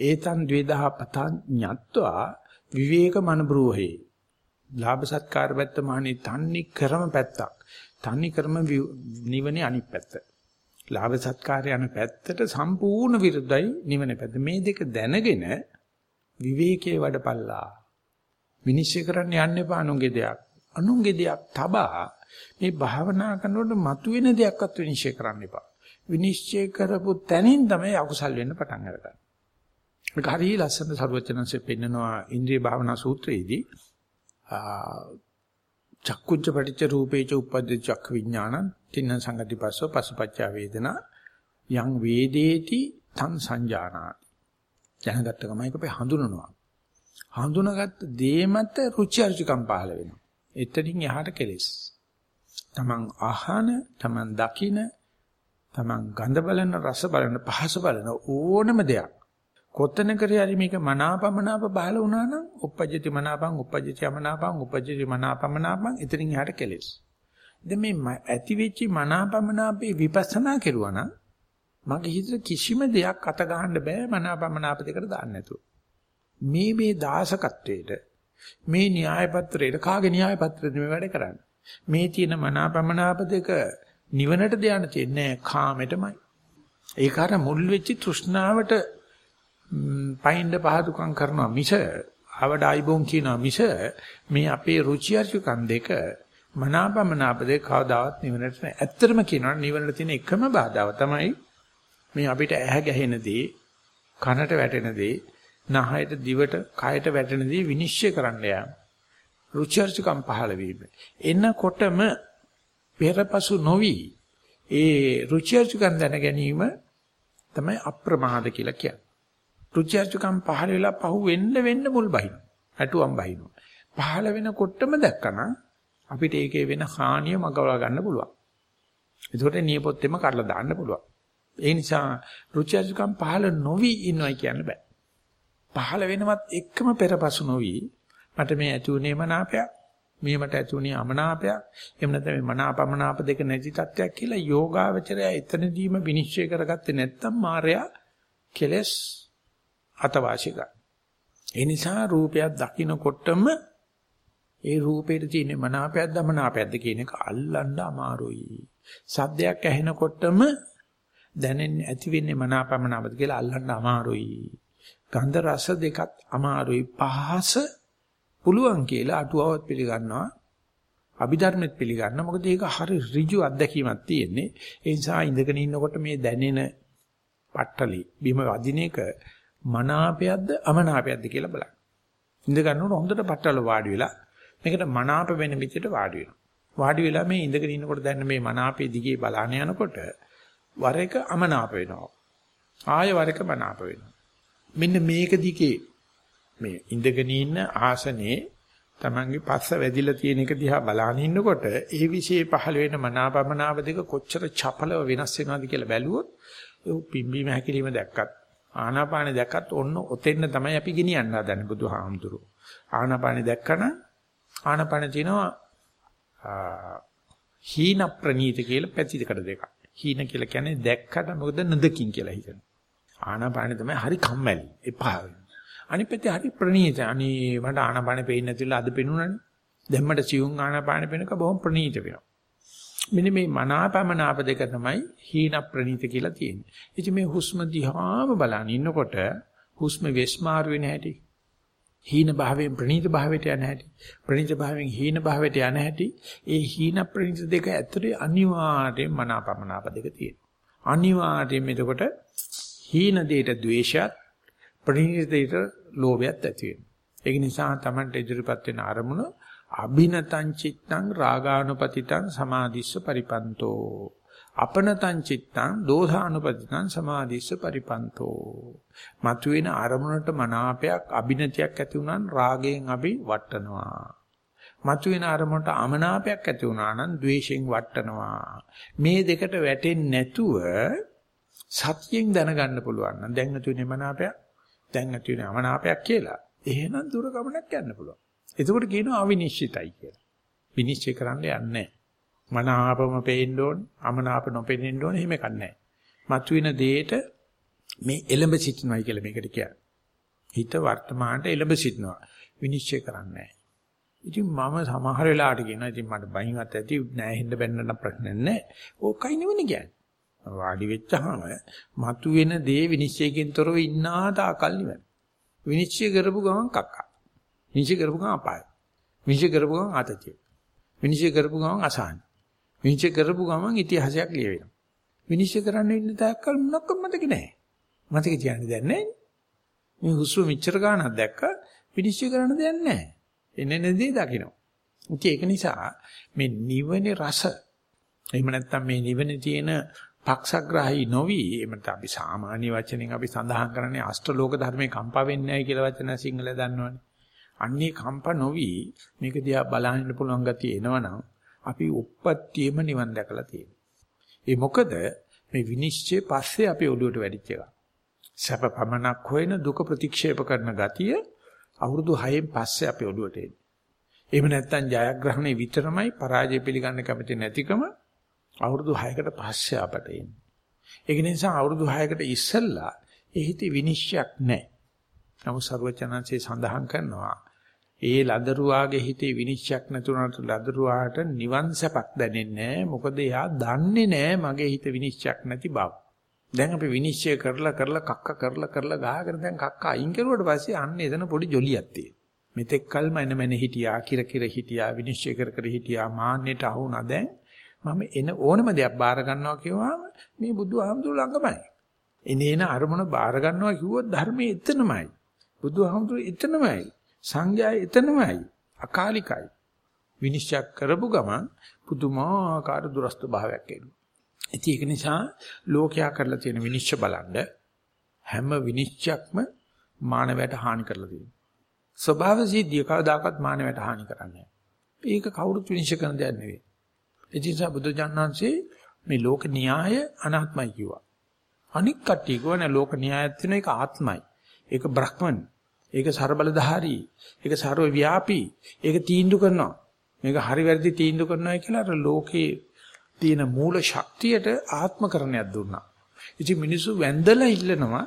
ඒතන් ද්වේදහ පතං ඤත්වා විවේක මනබ්‍රෝහේ. ලාභ සත්කාර පැත්ත මහණි තන්නේ කරම පැත්තක්. තනි කරම නිවනේ අනිත් පැත්ත. ලාභ සත්කාරය යන පැත්තට සම්පූර්ණ විරුද්ධයි නිවන පැත්ත. මේ දෙක දැනගෙන විවේකයේ වඩපල්ලා. විනිශ්චය කරන්න යන්න එපා අනුන්ගේ දෙයක්. අනුන්ගේ දෙයක් තබා මේ භාවනා කරනකොට මතුවෙන දෙයක්වත් විනිශ්චය කරන්න එපා. විනිශ්චය කරපු තැනින් තමයි අකුසල් වෙන්න පටන් අරගන්නේ. ඒක හරිය ලස්සන සරුවචනන්සේ පෙන්නනවා ඉන්ද්‍රිය භාවනා සූත්‍රයේදී චක්කුච්ච පටිච්ච රූපේච උපද්ද චක් විඥානං තින්න සංගති පස්සෝ පසුපච්චා වේදනා යං වේදේති තං සංජානාති දැනගත්ත ගමන් ඒක අපි හඳුනනවා හඳුනාගත්ත දේ මත රුචි අරුචිකම් පහළ වෙනවා එතනින් එහාට කෙලෙස් තමන් අහන තමන් දකින තමන් ගඳ බලන රස බලන පහස බලන ඕනම දෙයක් කොතනකරි හරි මේක මනාපමනාප බහල වුණා නම් uppajjati මනාපං uppajjati අමනාපං uppajjati මනාපමනාපං එතනින් එහාට කෙලෙස්. දැන් මේ ඇති වෙච්ච මනාපමනාපේ විපස්සනා කෙරුවා නම් මගේ හිතේ කිසිම දෙයක් අත ගහන්න බෑ මනාපමනාප දෙකට දාන්න නැතුව. මේ මේ දාසකත්වයට මේ න්‍යාය පත්‍රයට කාගේ න්‍යාය පත්‍රෙද මේ වැඩ කරන්නේ? මේ තියෙන මනාපමනාප දෙක නිවනට ධානය තියෙන්නේ කාමෙටමයි. ඒක අර මුල් වෙච්ච තෘෂ්ණාවට පයින්ද පහදුකම් කරනවා මිස අවඩ ආයිබෝන් කියනවා මිස මේ අපේ රුචි අරුචිකම් දෙක මනාපමනාප දෙක කවදාවත් නිවනට නෑ. ඇත්තටම කියනවා නිවනට තියෙන එකම බාධාව තමයි මේ අපිට ඇහැ ගැහෙන දේ, කනට වැටෙන දේ, නහයට, දිවට, කයට වැටෙන දේ විනිශ්චය කරන්න යාම. රුචි අරුචිකම් පහළ වීම. එනකොටම පෙරපසු නොවි ඒ රුචි අරුචිකම් දැන ගැනීම තමයි අප්‍රමාද කියලා කියන්නේ. රුචර්ජකම් පහළ වෙලා පහු වෙන්න වෙන්න මුල් බහින. ඇටුවම් බහිනවා. පහළ වෙනකොටම දැක්කනම් අපිට ඒකේ වෙන හානිය මගවලා ගන්න පුළුවන්. ඒකට නියපොත්තෙම කඩලා දාන්න පුළුවන්. ඒ නිසා රුචර්ජකම් පහළ නොවි ඉන්නවයි කියන්න බෑ. පහළ වෙනවත් එක්කම පෙරපසු නොවි මට මේ ඇති උනේ මනාපයක් මේ මට ඇති උනේ අමනාපයක් එහෙම නැත්නම් මේ මනාපමනාප දෙක නැති තත්ත්වයක් කියලා යෝගාවචරය එතනදීම විනිශ්චය කරගත්තේ නැත්නම් මායя කෙලස් අතවාසික ඒ නිසා රූපයක් දකින්නකොටම ඒ රූපේට තියෙන මනාපයක්ද අමනාපයක්ද කියන එක අල්ලන්න අමාරුයි. සද්දයක් ඇහෙනකොටම දැනෙන්නේ ඇති වෙන්නේ මනාපමනාපද කියලා අල්ලන්න අමාරුයි. ගන්ධ රස දෙකත් අමාරුයි. පහස පුළුවන් කියලා අටුවවත් පිළිගන්නවා. අභිධර්මෙත් පිළිගන්න මොකද ඒක හරි ඍජු අත්දැකීමක් තියෙන්නේ. ඒ නිසා ඉඳගෙන ඉන්නකොට මේ දැනෙන පට්ටලි බිම වදින එක මනාපයක්ද අමනාපයක්ද කියලා බලන්න. ඉඳ ගන්නකොට හොඳට පට්ටල වාඩි වෙලා මේකට මනාප වෙන විදිහට වාඩි වෙනවා. වාඩි වෙලා මේ ඉඳගෙන ඉන්නකොට දැන් මේ මනාපේ දිගේ බලාන යනකොට වර එක අමනාප වෙනවා. ආය වර එක මනාප වෙනවා. මෙන්න මේක දිගේ මේ ඉඳගෙන ඉන්න ආසනේ Tamange පස්ස වැදිලා තියෙන එක දිහා බලාගෙන ඉන්නකොට ඒ વિશે පහළ වෙන මනාපමනාව දෙක කොච්චර චපලව වෙනස් වෙනවද කියලා බැලුවොත් ඒ පිම්බීම හැකිලිම දැක්කත් ආනාපානෙ දැක්කත් ඔන්න ඔතෙන්න තමයි අපි ගෙනියන්න හදන්නේ බුදුහාමුදුරු. ආනාපානෙ දැක්කම ආනාපානෙ තියෙනවා හීන ප්‍රනීත කියලා පැති දෙකට දෙකක්. හීන කියලා කියන්නේ දැක්කට මොකද නදකින් කියලා හිතන. ආනාපානෙ තමයි හරි කම්මැලි. එපා වෙනවා. අනිත් පැත්තේ හරි ප්‍රණීත. අනේ මට ආනාපානෙ පේන්නේ නැතිලා අද පෙනුනනේ. දැන් මට සියුම් ආනාපානෙ පේනක බොහොම ප්‍රණීත වෙනවා. මෙන්න මේ මනාපමනාප දෙක තමයි හීන ප්‍රණීත කියලා තියෙන්නේ. ඉතින් මේ හුස්ම දිහාම බලන ඉන්නකොට හුස්ම වෙස්මාරු වෙන හැටි. හීන භාවයෙන් ප්‍රණීත භාවයට යන හැටි. ප්‍රණීත භාවයෙන් හීන භාවයට යන හැටි. ඒ හීන ප්‍රණීත දෙක ඇතුලේ අනිවාර්යයෙන් මනාපමනාප දෙක තියෙනවා. අනිවාර්යයෙන් එතකොට හීන දෙයට ද්වේෂයත් ප්‍රණීතයට ලෝභයත් ඇති වෙනවා. ඒක නිසා Tamanට ඉදිරිපත් වෙන අරමුණ අභිනතං චිත්තං රාගානුපතිතං සමාධිස්ස පරිපන්තෝ. අපනතං චිත්තං දෝධානුපතිතං සමාධිස්ස පරිපන්තෝ. මතුවෙන අරමුණට මනාපයක් අභිනතියක් ඇති වුණාන් රාගයෙන් අපි වටනවා. මතුවෙන අරමුණට අමනාපයක් ඇති වුණා නම් ද්වේෂයෙන් වටනවා. මේ දෙකට වැටෙන්නේ නැතුව සතියෙන් දැනගන්න පුළුවන් නම් දැන් නැතුනේ මනාපයක් දැන් ඇති වෙන අමනාපයක් කියලා. එහෙනම් දුර ගමනක් යන්න පුළුවන්. එතකොට කියනවා අවිනිශ්චිතයි කියලා. විනිශ්චය කරන්න යන්නේ නැහැ. මනාපම පේන්න ඕනේ, අමනාප නොපෙනෙන්න ඕනේ එහෙම කන්නේ නැහැ. මතුවෙන දෙයට මේ එළඹ සිටිනවයි කියලා මේකට කියන්නේ. හිත වර්තමානට එළඹ සිටිනවා. විනිශ්චය කරන්නේ නැහැ. ඉතින් මම සමහර වෙලාවට කියනවා ඉතින් මට බයින්වත් ඇති නෑ හින්ද බැන්නට ප්‍රශ්න නැහැ. ඕකයි නෙවෙයි කියන්නේ. වාඩි වෙච්චාම මතුවෙන දේ විනිශ්චයකින් තොරව ඉන්නා තාකල් නිවන. විනිශ්චය කරපු ගමන් කක්කා. විනිශ්චය කරපු ගමන් අපාය. විනිශ්චය කරපු ගමන් ආතතිය. විනිශ්චය කරපු ගමන් අසහන. විනිශ්චය කරපු ගමන් ඉතිහාසයක් ලියවෙනවා. විනිශ්චය කරන්න ඉන්න තාක්කල් මොනක්වත් මතක නැහැ. මතක තියන්නේ දැන් නැහැ. මේ හුස්ම මෙච්චර ගානක් දැක්ක විනිශ්චය කරන්න දෙයක් නැහැ. එන්නේ නැදී දකින්න. ඒක නිසා මේ නිවනේ රස එහෙම නැත්නම් මේ නිවනේ තියෙන පක්ෂග්‍රාහී නොවි එමෙත අපි සාමාන්‍ය වචනෙන් අපි සඳහන් කරන්නේ අෂ්ටලෝක ධර්මයේ කම්පා වෙන්නේ නැහැ කියලා වචන සිංහල දන්නවනේ. අන්නේ කම්පා නොවි මේක දිහා බලන්න පුළුවන් ගතිය එනවනම් අපි උප්පත්තියම නිවන් දැකලා තියෙනවා. ඒ මොකද මේ විනිශ්චය පස්සේ අපි ඔළුවට වැඩිච්ච එක. සැප පමනක් හොයන දුක ප්‍රතික්ෂේප කරන ගතිය අවුරුදු 6න් පස්සේ අපි ඔළුවට එන්නේ. එහෙම නැත්නම් ජයග්‍රහණය විතරමයි පරාජය පිළිගන්න කැමති නැතිකම අවුරුදු 6කට පස්සේ අපට එන්නේ. ඒක නිසා අවුරුදු 6කට ඉස්සෙල්ලා ඒ හිතේ විනිශ්චයක් නැහැ. නමුත් සර්වචනන්සේ සඳහන් කරනවා ඒ ලදරුවාගේ හිතේ විනිශ්චයක් නැතුණට ලදරුවාට නිවන් සැපක් දැනෙන්නේ නැහැ. මොකද එයා දන්නේ නැහැ මගේ හිත විනිශ්චයක් නැති බව. දැන් අපි විනිශ්චය කරලා කරලා කක්ක කරලා කරලා ගහගෙන දැන් කක්ක අයින් කරුවට පස්සේ අන්න එතන පොඩි ජොලියක් තියෙනවා. මෙතෙක් කල්ම එන මැන හිටියා කිර කිර හිටියා විනිශ්චය කර කර හිටියා මාන්නයට අහුණා දැන් මම එන ඕනම දෙයක් බාර ගන්නවා කියවහම මේ බුදුහාමුදුර ළඟමයි. එනේන අරමුණ බාර ගන්නවා කිව්වොත් ධර්මයේ එතනමයි. බුදුහාමුදුර එතනමයි. සංඥා එතනමයි. අකාලිකයි. විනිශ්චය කරපු ගමන් පුදුමාකාර දුරස්ත භාවයක් එනවා. ඉතින් ඒක නිසා ලෝකයා කරලා තියෙන විනිශ්චය බලන්න හැම විනිශ්චයක්ම මානවයට හානි කරලා තියෙනවා. ස්වභාව සිද්ධිය කවදාකවත් මානවයට හානි කරන්නේ ඒක කවුරුත් විනිශ්චය කරන දෙයක් නෙවෙයි. ඒ නිසා බුදුජානහන්සේ මේ ලෝක න්‍යාය අනාත්මයි කිව්වා. අනික් කට්ටිය කිව්වා නෑ ලෝක න්‍යායත් වෙන එක ආත්මයි. ඒක බ්‍රහ්මන්. ඒක ਸਰබලධාරී. ඒක ਸਰව ව්‍යාපී. ඒක තීන්දුව කරනවා. මේක හරි වැරදි තීන්දුව කරනවා කියලා අර ලෝකේ තියෙන මූල ශක්තියට ආත්මකරණයක් දුන්නා. ඉතින් මිනිස්සු වැඳලා ඉල්ලනවා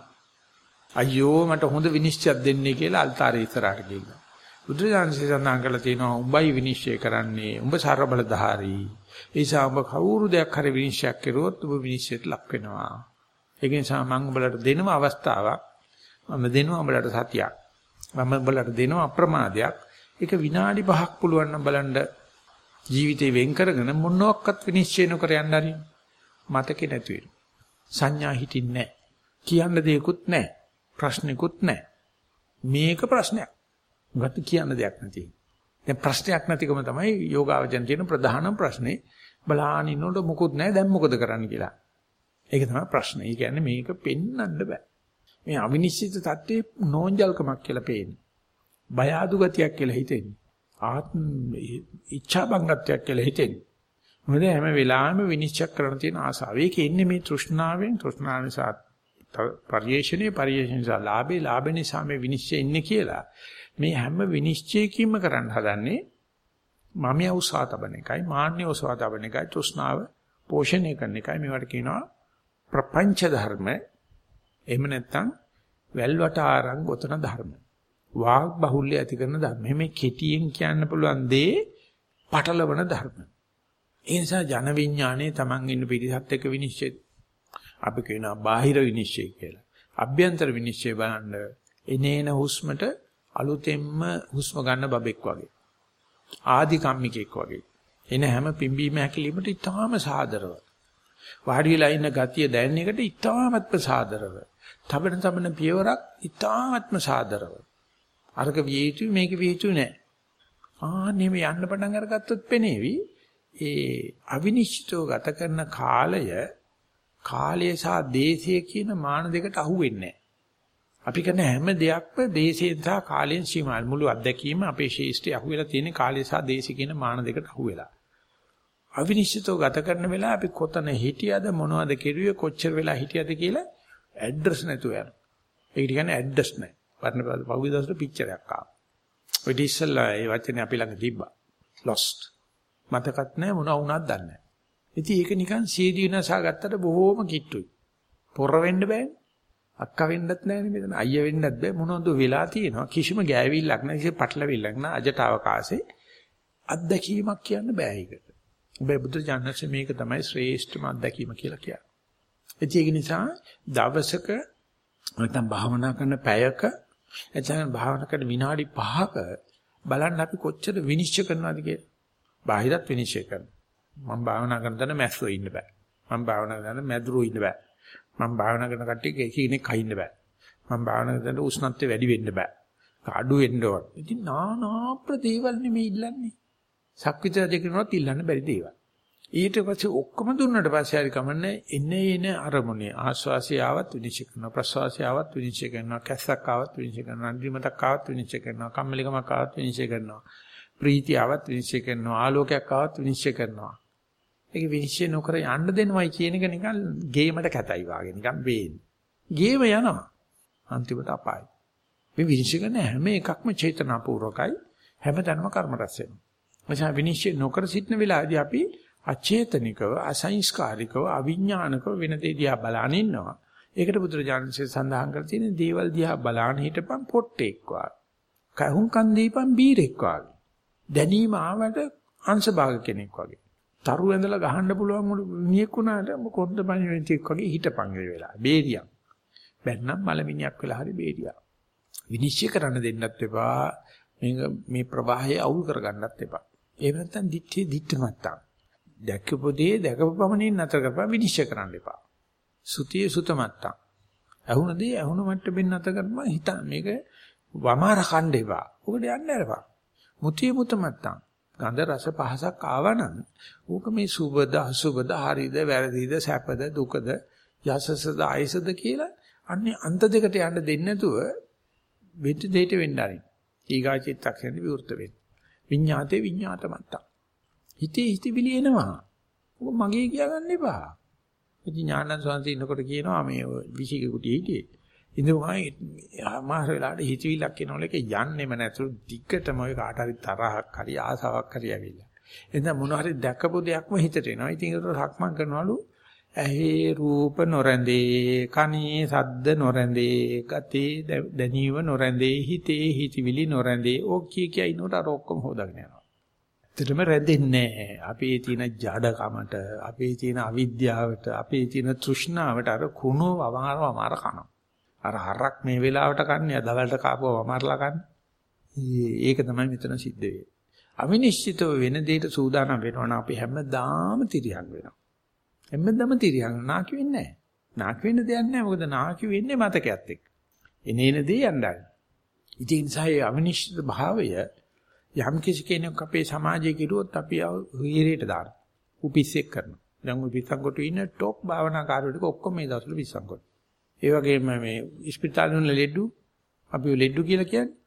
අයියෝ මට හොඳ විනිශ්චයක් දෙන්නේ කියලා අල්තාරේ ඉස්සරහට ගිහින්. බුදුරජාණන් ශ්‍රී සඳහන් කරලා තියෙනවා උඹයි විනිශ්චය කරන්නේ උඹ ਸਰබලධාරී. ඒ නිසා උඹ කවුරු දෙයක් හරි විනිශ්චයක් කරුවොත් උඹ විනිශ්චයට ලක් වෙනවා. ඒක නිසා මම උඹලට දෙනවා අවස්ථාවක්. මම දෙනවා උඹලට සතියක්. මම උඹලට දෙනවා අප්‍රමාදයක්. ඒක විනාඩි 5ක් පුළුවන් නම් බලන්න ජීවිතේ වෙන් කරගෙන මොනවාක්වත් විනිශ්චය නොකර යන්න හරි මතකේ නැති වෙනවා. සංඥා හිටින්නේ නැහැ. කියන්න දෙයක්වත් නැහැ. ප්‍රශ්නිකුත් නැහැ. මේක ප්‍රශ්නයක්. මොකද කියන්න දෙයක් නැති. දැන් ප්‍රශ්නයක් නැතිකම තමයි යෝගාවචන තියෙන ප්‍රධානම ප්‍රශ්නේ. බලාන ඉන්නකොට මොකුත් නැහැ දැන් මොකද කරන්න කියලා. ඒක තමයි ප්‍රශ්නේ. ඒ කියන්නේ මේක පෙන්වන්න බෑ. මේ අවිනිශ්චිත தත්ත්වේ නෝන්ජල්කමක් කියලා පේන්නේ. බය අඩු ගතියක් කියලා හිතෙන්නේ. ආත්ම ඉච්ඡා බංගත්වයක් කියලා හිතෙන්නේ. මොකද හැම වෙලාවෙම විනිශ්චය කරන්න තියෙන ආසාව. ඒක ඉන්නේ මේ තෘෂ්ණාවෙන් තෘෂ්ණාව නිසා පරිේශණයේ පරිේශණ නිසා ලාභේ ලාභ නිසා මේ විනිශ්චය ඉන්නේ කියලා. මේ හැම විනිශ්චයකින්ම කරන්න හදන්නේ මම යවුසා තබන එකයි මාන්නය උසා තබන එකයි තෘෂ්ණාව පෝෂණය කරන එකයි. මේවට කියනවා ප්‍රපංච ධර්ම. එහෙම නැත්නම් වැල්වට ආරං ගොතන ධර්ම. වාග් බහුල්‍ය ඇති කරන ධර්ම. මේ කෙටියෙන් කියන්න පුළුවන් දේ පටලවන ධර්ම. ඒ නිසා ජන විඥානයේ Taman ඉන්න පිරිසත් එක්ක විනිශ්චය අපි කියනවා බාහිර විනිශ්චය කියලා අභ්‍යන්තර විනිශ්චය බලන්න එනේන හුස්මට අලුතෙන්ම හුස්ම ගන්න බබෙක් වගේ. ආදි කම්මිකෙක් වගේ. එන හැම පිම්බීම හැකිලීමට ඉතාම සාදරව. වාඩි වෙලා ඉන්න ගතිය දැනෙන එකට ඉතාමත්ම සාදරව. තබන තබන පියවරක් ඉතාමත්ම සාදරව. අරක විය යුතුයි මේක විය යුතු නෑ. ආන්නේ මේ යන්න පටන් අරගත්තොත් පෙනේවි ඒ අවිනිශ්චිතව ගත කරන කාලය කාලය සහ දේශය කියන මාන දෙකට අහු වෙන්නේ අපි කරන හැම දෙයක්ම දේශයෙන් සහ කාලයෙන් සීමා මුළු අත්දැකීම අපේ ශේෂ්ඨය අහුවෙලා තියෙන කාලය සහ දේශය කියන මාන දෙකට අහුවෙලා. අවිනිශ්චිතව ගත කරන වෙලාව අපි කොතන හිටියද මොනවද කෙරුවේ කොච්චර වෙලා හිටියද කියලා ඇඩ්‍රස් නැතුව යනවා. ඒක කියන්නේ ඇඩ්‍රස් නැහැ. වර්ණ පහුගිය දවසට පික්චරයක් ආවා. ඔය ඉතිස්සලා ඒ වචනේ අපි ළඟ තිබ්බා. lost. මතකත් නැහැ මොනවා වුණාද දන්නේ නැහැ. ඉතින් ඒක නිකන් සීදී විනාශා ගත්තට බොහෝම කිට්ටුයි. පොර වෙන්න බෑනේ. අක්කා වෙන්නත් නැහැනේ මෙතන. අයියා වෙන්නත් බෑ. මොනවද වෙලා තියෙනවා. කිසිම ගෑවිල්ලක් නැහැ. කිසි පටලවිල්ලක් නැහැ. අජට අවකාශේ අත්දැකීමක් කියන්න බෑ ඒකට. හැබැයි බුදු ජානක මේක තමයි ශ්‍රේෂ්ඨම අත්දැකීම කියලා කියන්නේ. ඒක නිසා දවසක නැත්නම් භාවනා කරන පැයක එතන භාවනා කරන විනාඩි 5ක බලන්න අපි කොච්චර විනිශ්චය කරනවද කියලා. බාහිරත් විනිශ්චය කරනවා. මම භාවනා කරන තැන මැස්සෝ ඉන්න බෑ. මම භාවනා කරන මැදුරෝ ඉන්න බෑ. මම භාවනා කරන කට්ටිය කෙනෙක් කහින්න බෑ. මම භාවනා කරනකොට උෂ්ණත්වය වැඩි වෙන්න බෑ. අඩු වෙන්න ඕන. ඉතින් නානා ප්‍රදේවල් නෙමෙයි ඉල්ලන්නේ. සක්විත දෙකනොත් ඉල්ලන්න බැරි දේවල්. ඊට පස්සේ ඔක්කොම දුන්නට පස්සේ හරි කමන්නේ එන්නේ එන අරමුණේ ආස්වාසිය ආවත් විනිශ්චය කරනවා ප්‍රසවාසිය ආවත් විනිශ්චය කරනවා කැස්සක් ආවත් විනිශ්චය කරනවා නිදිමතක් ආවත් විනිශ්චය කරනවා කම්මැලිකමක් ආවත් විනිශ්චය කරනවා ප්‍රීතිය ආවත් විනිශ්චය කරනවා ආලෝකයක් ආවත් විනිශ්චය කරනවා ඒක විනිශ්චය නොකර යන්න දෙනවයි කියන එක නිකන් ගේමට කැතයි වාගේ නිකන් වේන්නේ. ගේම යනවා. අන්තිමට අපායි. මේ විනිශ්චය කරන හැම එකක්ම චේතනාපූර්වකයි හැමතැනම කර්ම රැස් වෙනවා. එනිසා විනිශ්චය නොකර සිටින වෙලාවදී අපි අචේතනිකව අසංස්කාරිකව අවිඥානිකව වෙන දේ දිහා බලාන ඉන්නවා. ඒකට බුදුරජාණන්සේ සඳහන් කර තියෙන දේවල් දිහා බලාන හිටපන් පොට්ටෙක් වාගේ. කහුම් කන් දීපන් බීරෙක් වාගේ. දැනීම ආවට අංශභාග කෙනෙක් වගේ. තරු ඇඳලා ගහන්න පුළුවන් මිනිහෙක් වුණාට කොද්ද පණිවිඩයක් වගේ හිටපන් ඒ වෙලාව. බේරියක්. බැන්නම් මලමිනියක් වෙලා හරි බේරියක්. විනිශ්චය කරන්න දෙන්නත් එපා. මේක මේ ප්‍රවාහය අවුල් කරගන්නත් එපා. එහෙම නැත්නම් දිත්තේ දිත්ත මත්තම්. දැක්කපොදී දැකපපමණින් නතර කරපන් විනිශ්චය කරන්න එපා. සුතිය සුත මත්තම්. ඇහුණදී ඇහුණ මට්ටමින් නතර කරපන් හිත මේක වමාර කණ්ඩ එපා. ඔකට යන්න එපා. මුතිය මුත මත්තම්. ගන්ධ රස පහසක් ආවනම් ඌක මේ සුබද අසුබද හරිද වැරදිද සැපද දුකද යසසද ආයසද කියලා අන්නේ අන්ත දෙකට යන්න දෙන්නේ නැතුව වෙච්ච දෙයට වෙන්න ආරින්. ඊගා චිත්තක්ෂණේ විවෘත වෙන්න. විඤ්ඤාතේ විඤ්ඤාතමත්තා. හිතේ හිතවිලි එනවා. ඔබ මගේ කියාගන්න එපා. ඉතින් ඥානන් සංසී ඉන්නකොට කියනවා මේ විශේෂ කුටි හිටියේ. ඉඳුමයි මාර වෙලාවට හිතවිල්ලක් එනවල එක යන්නෙම නැතුළු දිග්ගටම ඔය කාට හරි තරහක් හරි ආසාවක් හරි ඇවිල්ලා. එතන මොන හරි දැකපු දෙයක්ම හිතට එනවා. ඉතින් ඒක සක්මන් කරනවලු ඇහි රූප නොරැඳේ කනේ සද්ද නොරැඳේ ගතේ දැනීම නොරැඳේ හිතේ හිතවිලි නොරැඳේ ඕක කිය කිය ඉන්නකොට අර ඔක්කොම හොදාගෙන යනවා. ඇත්තටම රැඳෙන්නේ නැහැ. අපේ තියෙන ජඩකමට, අපේ තියෙන අවිද්‍යාවට, අපේ තියෙන තෘෂ්ණාවට අර කුණු වමාරව අමාර කනවා. අර හරක් මේ වෙලාවට කන්නේ දවල්ට කාපුව වමාරලා කන්නේ. ඒක තමයි මෙතන සිද්ධ වෙන්නේ. අවිනිශ්චිතව වෙන දෙයක සූදානම් වෙනවනම් අපි හැමදාම තිරියන් වෙනවා. හැමදාම තිරියන් නාකි වෙන්නේ නැහැ. නාකි වෙන්න දෙයක් නැහැ. මොකද නාකි වෙන්නේ මතකයක් එක්ක. එනේන දේ යන්නයි. ඉතින් සහය අවිනිශ්චිත භාවය යම් කිසි කෙනෙක් අපේ සමාජයේ කිරුවොත් අපි හිරේට දානවා. උපිස්සෙක් කරනවා. දැන් ඔය පිස්සන් කොට ඉන්න টොප් භාවනාකාරයෝ ටික ඔක්කොම මේ දවස්වල පිස්සන් කොට. ඒ වගේම මේ ඉස්පිරිතාලේ වල ලෙඩු අපි ලෙඩු කියලා කියන්නේ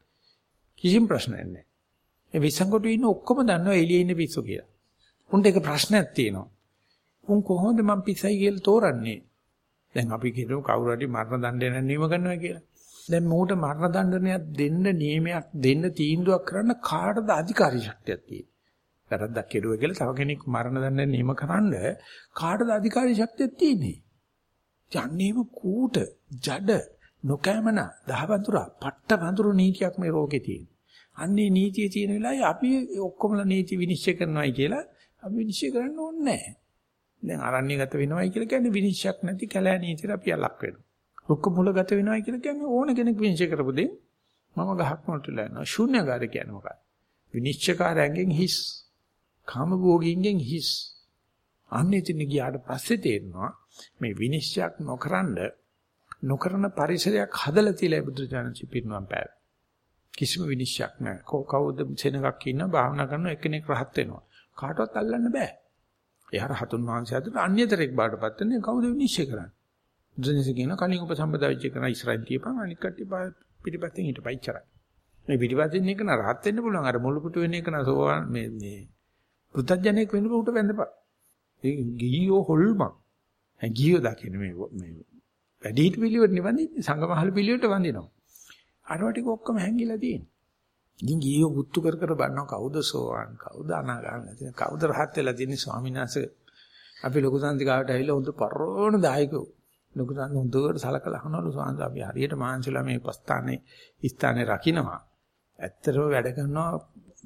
කිසිම ප්‍රශ්නයක් නැහැ. ඒ පිස්සන් කොට ඉන්න ඔක්කොම දන්නවා එළියේ ඉන්න පිස්සු කියලා. උන්ට ඒක ප්‍රශ්නයක් තියෙනවා. උන් කොහොමද මං පිස්සයි කියලා තෝරන්නේ? දැන් අපි කියමු කවුරු හරි මරණ දඬුවම නියම කරනවා කියලා. දැන් මොකට මරණ දඬුවමක් දෙන්න නියමයක් දෙන්න තීන්දුවක් කරන්න කාටද අධිකාරී ශක්තියක් තියෙන්නේ? වැරද්දක් කෙරුවා කියලා තව කෙනෙක් මරණ දඬුවම නියම කරන්න කාටද අධිකාරී ශක්තියක් තියෙන්නේ? යන්නේම කූට ජඩ නොකෑමන දහවඳුර පට්ට වඳුරු නීතියක් මේ රෝගේ තියෙන. අන්නේ නීතිය තියෙන වෙලාවේ අපි ඔක්කොමලා නීති විනිශ්චය කරනවායි කියලා අපි විනිශ්චය කරන්න ඕනේ නැහැ. දැන් අරණ්‍යගත වෙනවයි කියලා කියන්නේ විනිශ්චයක් නැති කැලෑ නීතියට අපි ලක් වෙනවා. රුක්ක මුලගත වෙනවයි කියලා කියන්නේ ඕන කෙනෙක් විනිශ්චය කරපු දෙයක් මම ගහක් මොටලා යනවා. ශූන්‍යකාරය කියන්නේ මොකක්ද? විනිශ්චයකාරයන්ගෙන් හිස්. කාමභෝගීන්ගෙන් හිස්. අන්න එතන ගියාට පස්සේ තේරෙනවා මේ විනිශ්චයක් නොකරනද නොකරන පරිසරයක් හදලා තියලා බුදුචානන්සි පිරිනුවම් පෑව. කිසිම විනිශ්චයක් නැහැ. කවුද සෙනගක් ඉන්න භාවනා කරන එක්කෙනෙක් රහත් වෙනවා. කාටවත් අල්ලන්න බෑ. එයාට හතුන් වහන්සේ අතර අන්‍යතරෙක් බාටපත් වෙන්නේ කවුද විනිශ්චය කරන්නේ? බුදුන්සේ කියන කලින් උපසම්පදා වෙච්ච කෙනා ඉස්සරහින් තියපන් අනික් කට්ටිය පිටිපස්සෙන් හිටපයි ඉච්චරයි. මේ පිටිපස්සෙන් එක නා රහත් වෙන්න පුළුවන් අර මුළු පුටු වෙන එක නා සෝවාන් මේ මේ පුත්තජනෙක් වෙන්න උට වැඳපන්. ඒ ගියෝ හොල්මන්. හැ ගියෝ දකින්න මේ මේ වැඩි හිට පිළිවෙත් නිවන්දින්නේ සංගමහල පිළිවෙලට වඳිනවා. අරවා ටික ඔක්කොම හැංගිලා තියෙනවා. ඉතින් ගියෝ පුත්තු කර කර බලනවා කවුද සෝවාන් කවුද අනාගාමී කවුද රහත් වෙලා තියෙන්නේ ස්වාමීන් වහන්සේ අපි ලොකු සංතිකාවට ඇවිල්ලා හොඳ පරෝණ දායකෝ ලොකු සංඝ හොඳට සලකලා අහනවලු ස්වාමීන් අපි හරියට මාංශලා මේ උපස්ථානේ ස්ථානේ රකින්නවා ඇත්තටම වැඩ කරනවා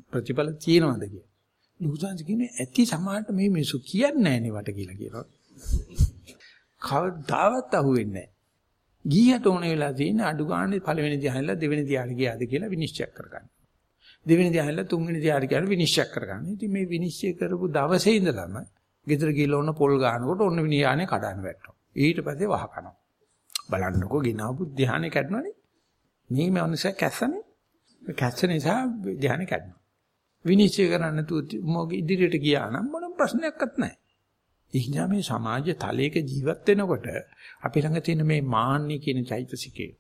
ප්‍රතිඵල තියෙනවද කියලා ලුකුසාන්ති කියන්නේ ඇති සමාජයට මේ මිනිසු කියන්නේ නැහැ නේ වට කියලා කියනවා. කවදාවත් අහුවෙන්නේ නැහැ. ගියට ඕන වෙලා තියෙන අඩු ගානේ පළවෙනි ධ්‍යානෙලා දෙවෙනි ධ්‍යානෙ ගියාද කියලා විනිශ්චය කරගන්න. දෙවෙනි ධ්‍යානෙලා තුන්වෙනි ධ්‍යානෙ කියලා විනිශ්චය කරගන්න. ඉතින් මේ විනිශ්චය කරපු දවසේ ඉඳලම ගෙදර ගිහලා ඔන්න පොල් ගන්නකොට ඔන්න විනියානේ කඩන්න වැටෙනවා. ඊට පස්සේ වහ කනවා. බලන්නකෝ ගිනවපු ධ්‍යානෙ කැඩනවනේ. මේ මනුස්සයා කැස්සනේ. කැස්ස නිසා ධ්‍යානෙ කැඩනවා. විනිශ්චය කරන්න නැතුව මොකද ඉදිරියට ගියා නම් මොන ප්‍රශ්නයක්වත් නැහැ. ඉහිණා මේ සමාජ තලයක ජීවත් වෙනකොට අපි ළඟ තියෙන මේ මාන්නය කියන චෛතසිකේ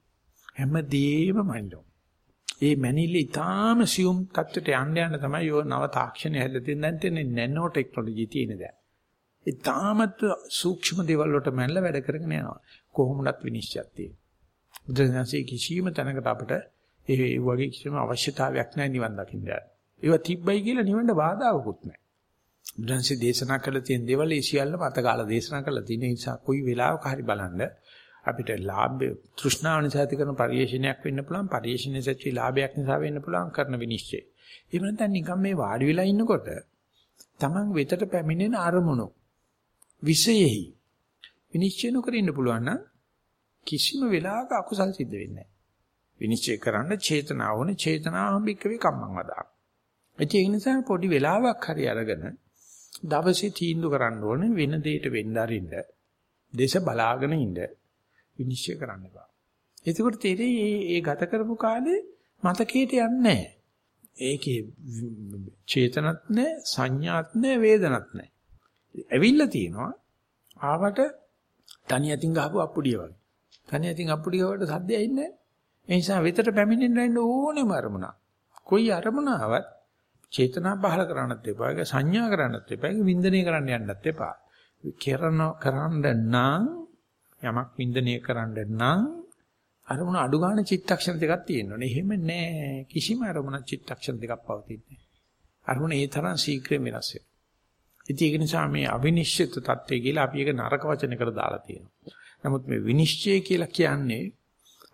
හැමදේම මනිනවා. ඒ මැනිල්ල ඊටාම සියුම් තත්ත්වයට යන්න යන තමයි යෝ නව තාක්ෂණය හැදලා තියෙන දැන් තියෙන නැනෝ ටෙක්නොලොජි තියෙන දැන්. ඊටාමත් සූක්ෂම දේවල් වලට මැනලා වැඩ කරගෙන යනවා. කොහොමදත් විනිශ්චයක් තියෙනවා. බුදුරජාණන්සේ කිසියම් තැනකට අපිට ඒ වගේ කිසිම අවශ්‍යතාවයක් නැහැ නිවන් දකින්න යන්න. ඒවා තිබ්බයි කියලා නිවන්න බාධාවකුත් නැහැ. බුදුන්සේ දේශනා කළ තියෙන දේවල් ඒ සියල්ලම අතගාලා දේශනා කළා තියෙන නිසා කොයි වෙලාවක හරි බලන්න අපිට ලාභය තෘෂ්ණාව නිසා ඇති කරන පරිේශනයක් වෙන්න පුළුවන් පරිේශනයේ සැචි ලාභයක් නිසා වෙන්න පුළුවන් කරන විනිශ්චය. එහෙම නැත්නම් නිකන් මේ වාඩි වෙලා ඉන්නකොට Taman වෙතට පැමිණෙන අරමුණු විශේෂෙහි විනිශ්චය නොකර ඉන්න පුළුවන් නම් කිසිම වෙලාවක අකුසල් සිද්ධ වෙන්නේ නැහැ. විනිශ්චය කරන්න චේතනාව ඕනේ චේතනාවම බික්කවේ කම්මං වදා. ඒ නිසා පොඩි වෙලාවක් හරි අරගෙන දවසේ තීන්දුව කරන්න ඕනේ වෙන දෙයකට වෙන්න අරින්න. දේශ බලාගෙන ඉන්න විනිශ්චය කරන්න බෑ. එතකොට තේරෙයි මේ ඒ ගත කරපු කාලේ මතකයට යන්නේ නැහැ. ඒකේ චේතනත් නැහැ, සංඥාත් නැහැ, වේදනත් නැහැ. ඇවිල්ලා තියෙනවා. ආවට තනි අතින් ගහපු අප්පුඩිය වගේ. තනි අතින් අප්පුඩිය වලට සද්දය ඉන්නේ ඒ නිසා විතර පැමිණෙන්න ඕනෙම අරමුණක්. කොයි අරමුණාවත් චේතනා පහල කරන්නත් එපා. ඒක සංඥා කරන්නත් එපා. ඒක වින්දනය කරන්න යන්නත් එපා. කරන කරන්න නම් යමක් වින්දනය කරන්න නම් අරමුණ අඩු ගන්න චිත්තක්ෂණ දෙකක් තියෙනවනේ. එහෙම නෑ. කිසිම අරමුණ චිත්තක්ෂණ දෙකක් පවතින්නේ නෑ. අරමුණ ඒ තරම් ශීඝ්‍රයෙන් වෙනස් වෙනවා. ඉතින් ඒක නිසා මේ අවිනිශ්චිත தත්ත්වය කියලා අපි ඒක නරක වචනයකට දාලා තියෙනවා. නමුත් මේ විනිශ්චය කියලා කියන්නේ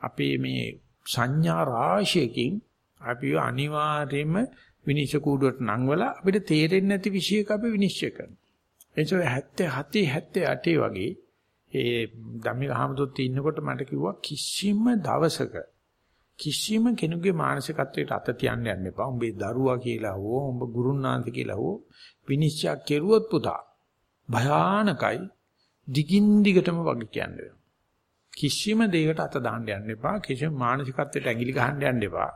අපේ මේ සංඥා රාශියකින් අපි අනිවාර්යයෙන්ම විනිශ්චය කූඩුවට නංවලා අපිට තේරෙන්නේ නැති විශේෂක අපි විනිශ්චය කරනවා. එනිසා 77 78 වගේ ඒ ධම්මික හමුදුත් ඉන්නකොට මට කිව්වා කිසිම දවසක කිසිම කෙනෙකුගේ මානසිකත්වයට අත තියන්න යන්න එපා. උඹේ දරුවා කියලා හෝ උඹ ගුරුනාන්ත කියලා හෝ විනිශ්චය කෙරුවොත් පුතා භයානකයි දිගින් දිගටම වගේ කියන්නේ. කිසිම දෙයකට අත දාන්න යන්න එපා. කිසිම මානසිකත්වයට ඇඟිලි ගහන්න යන්න එපා.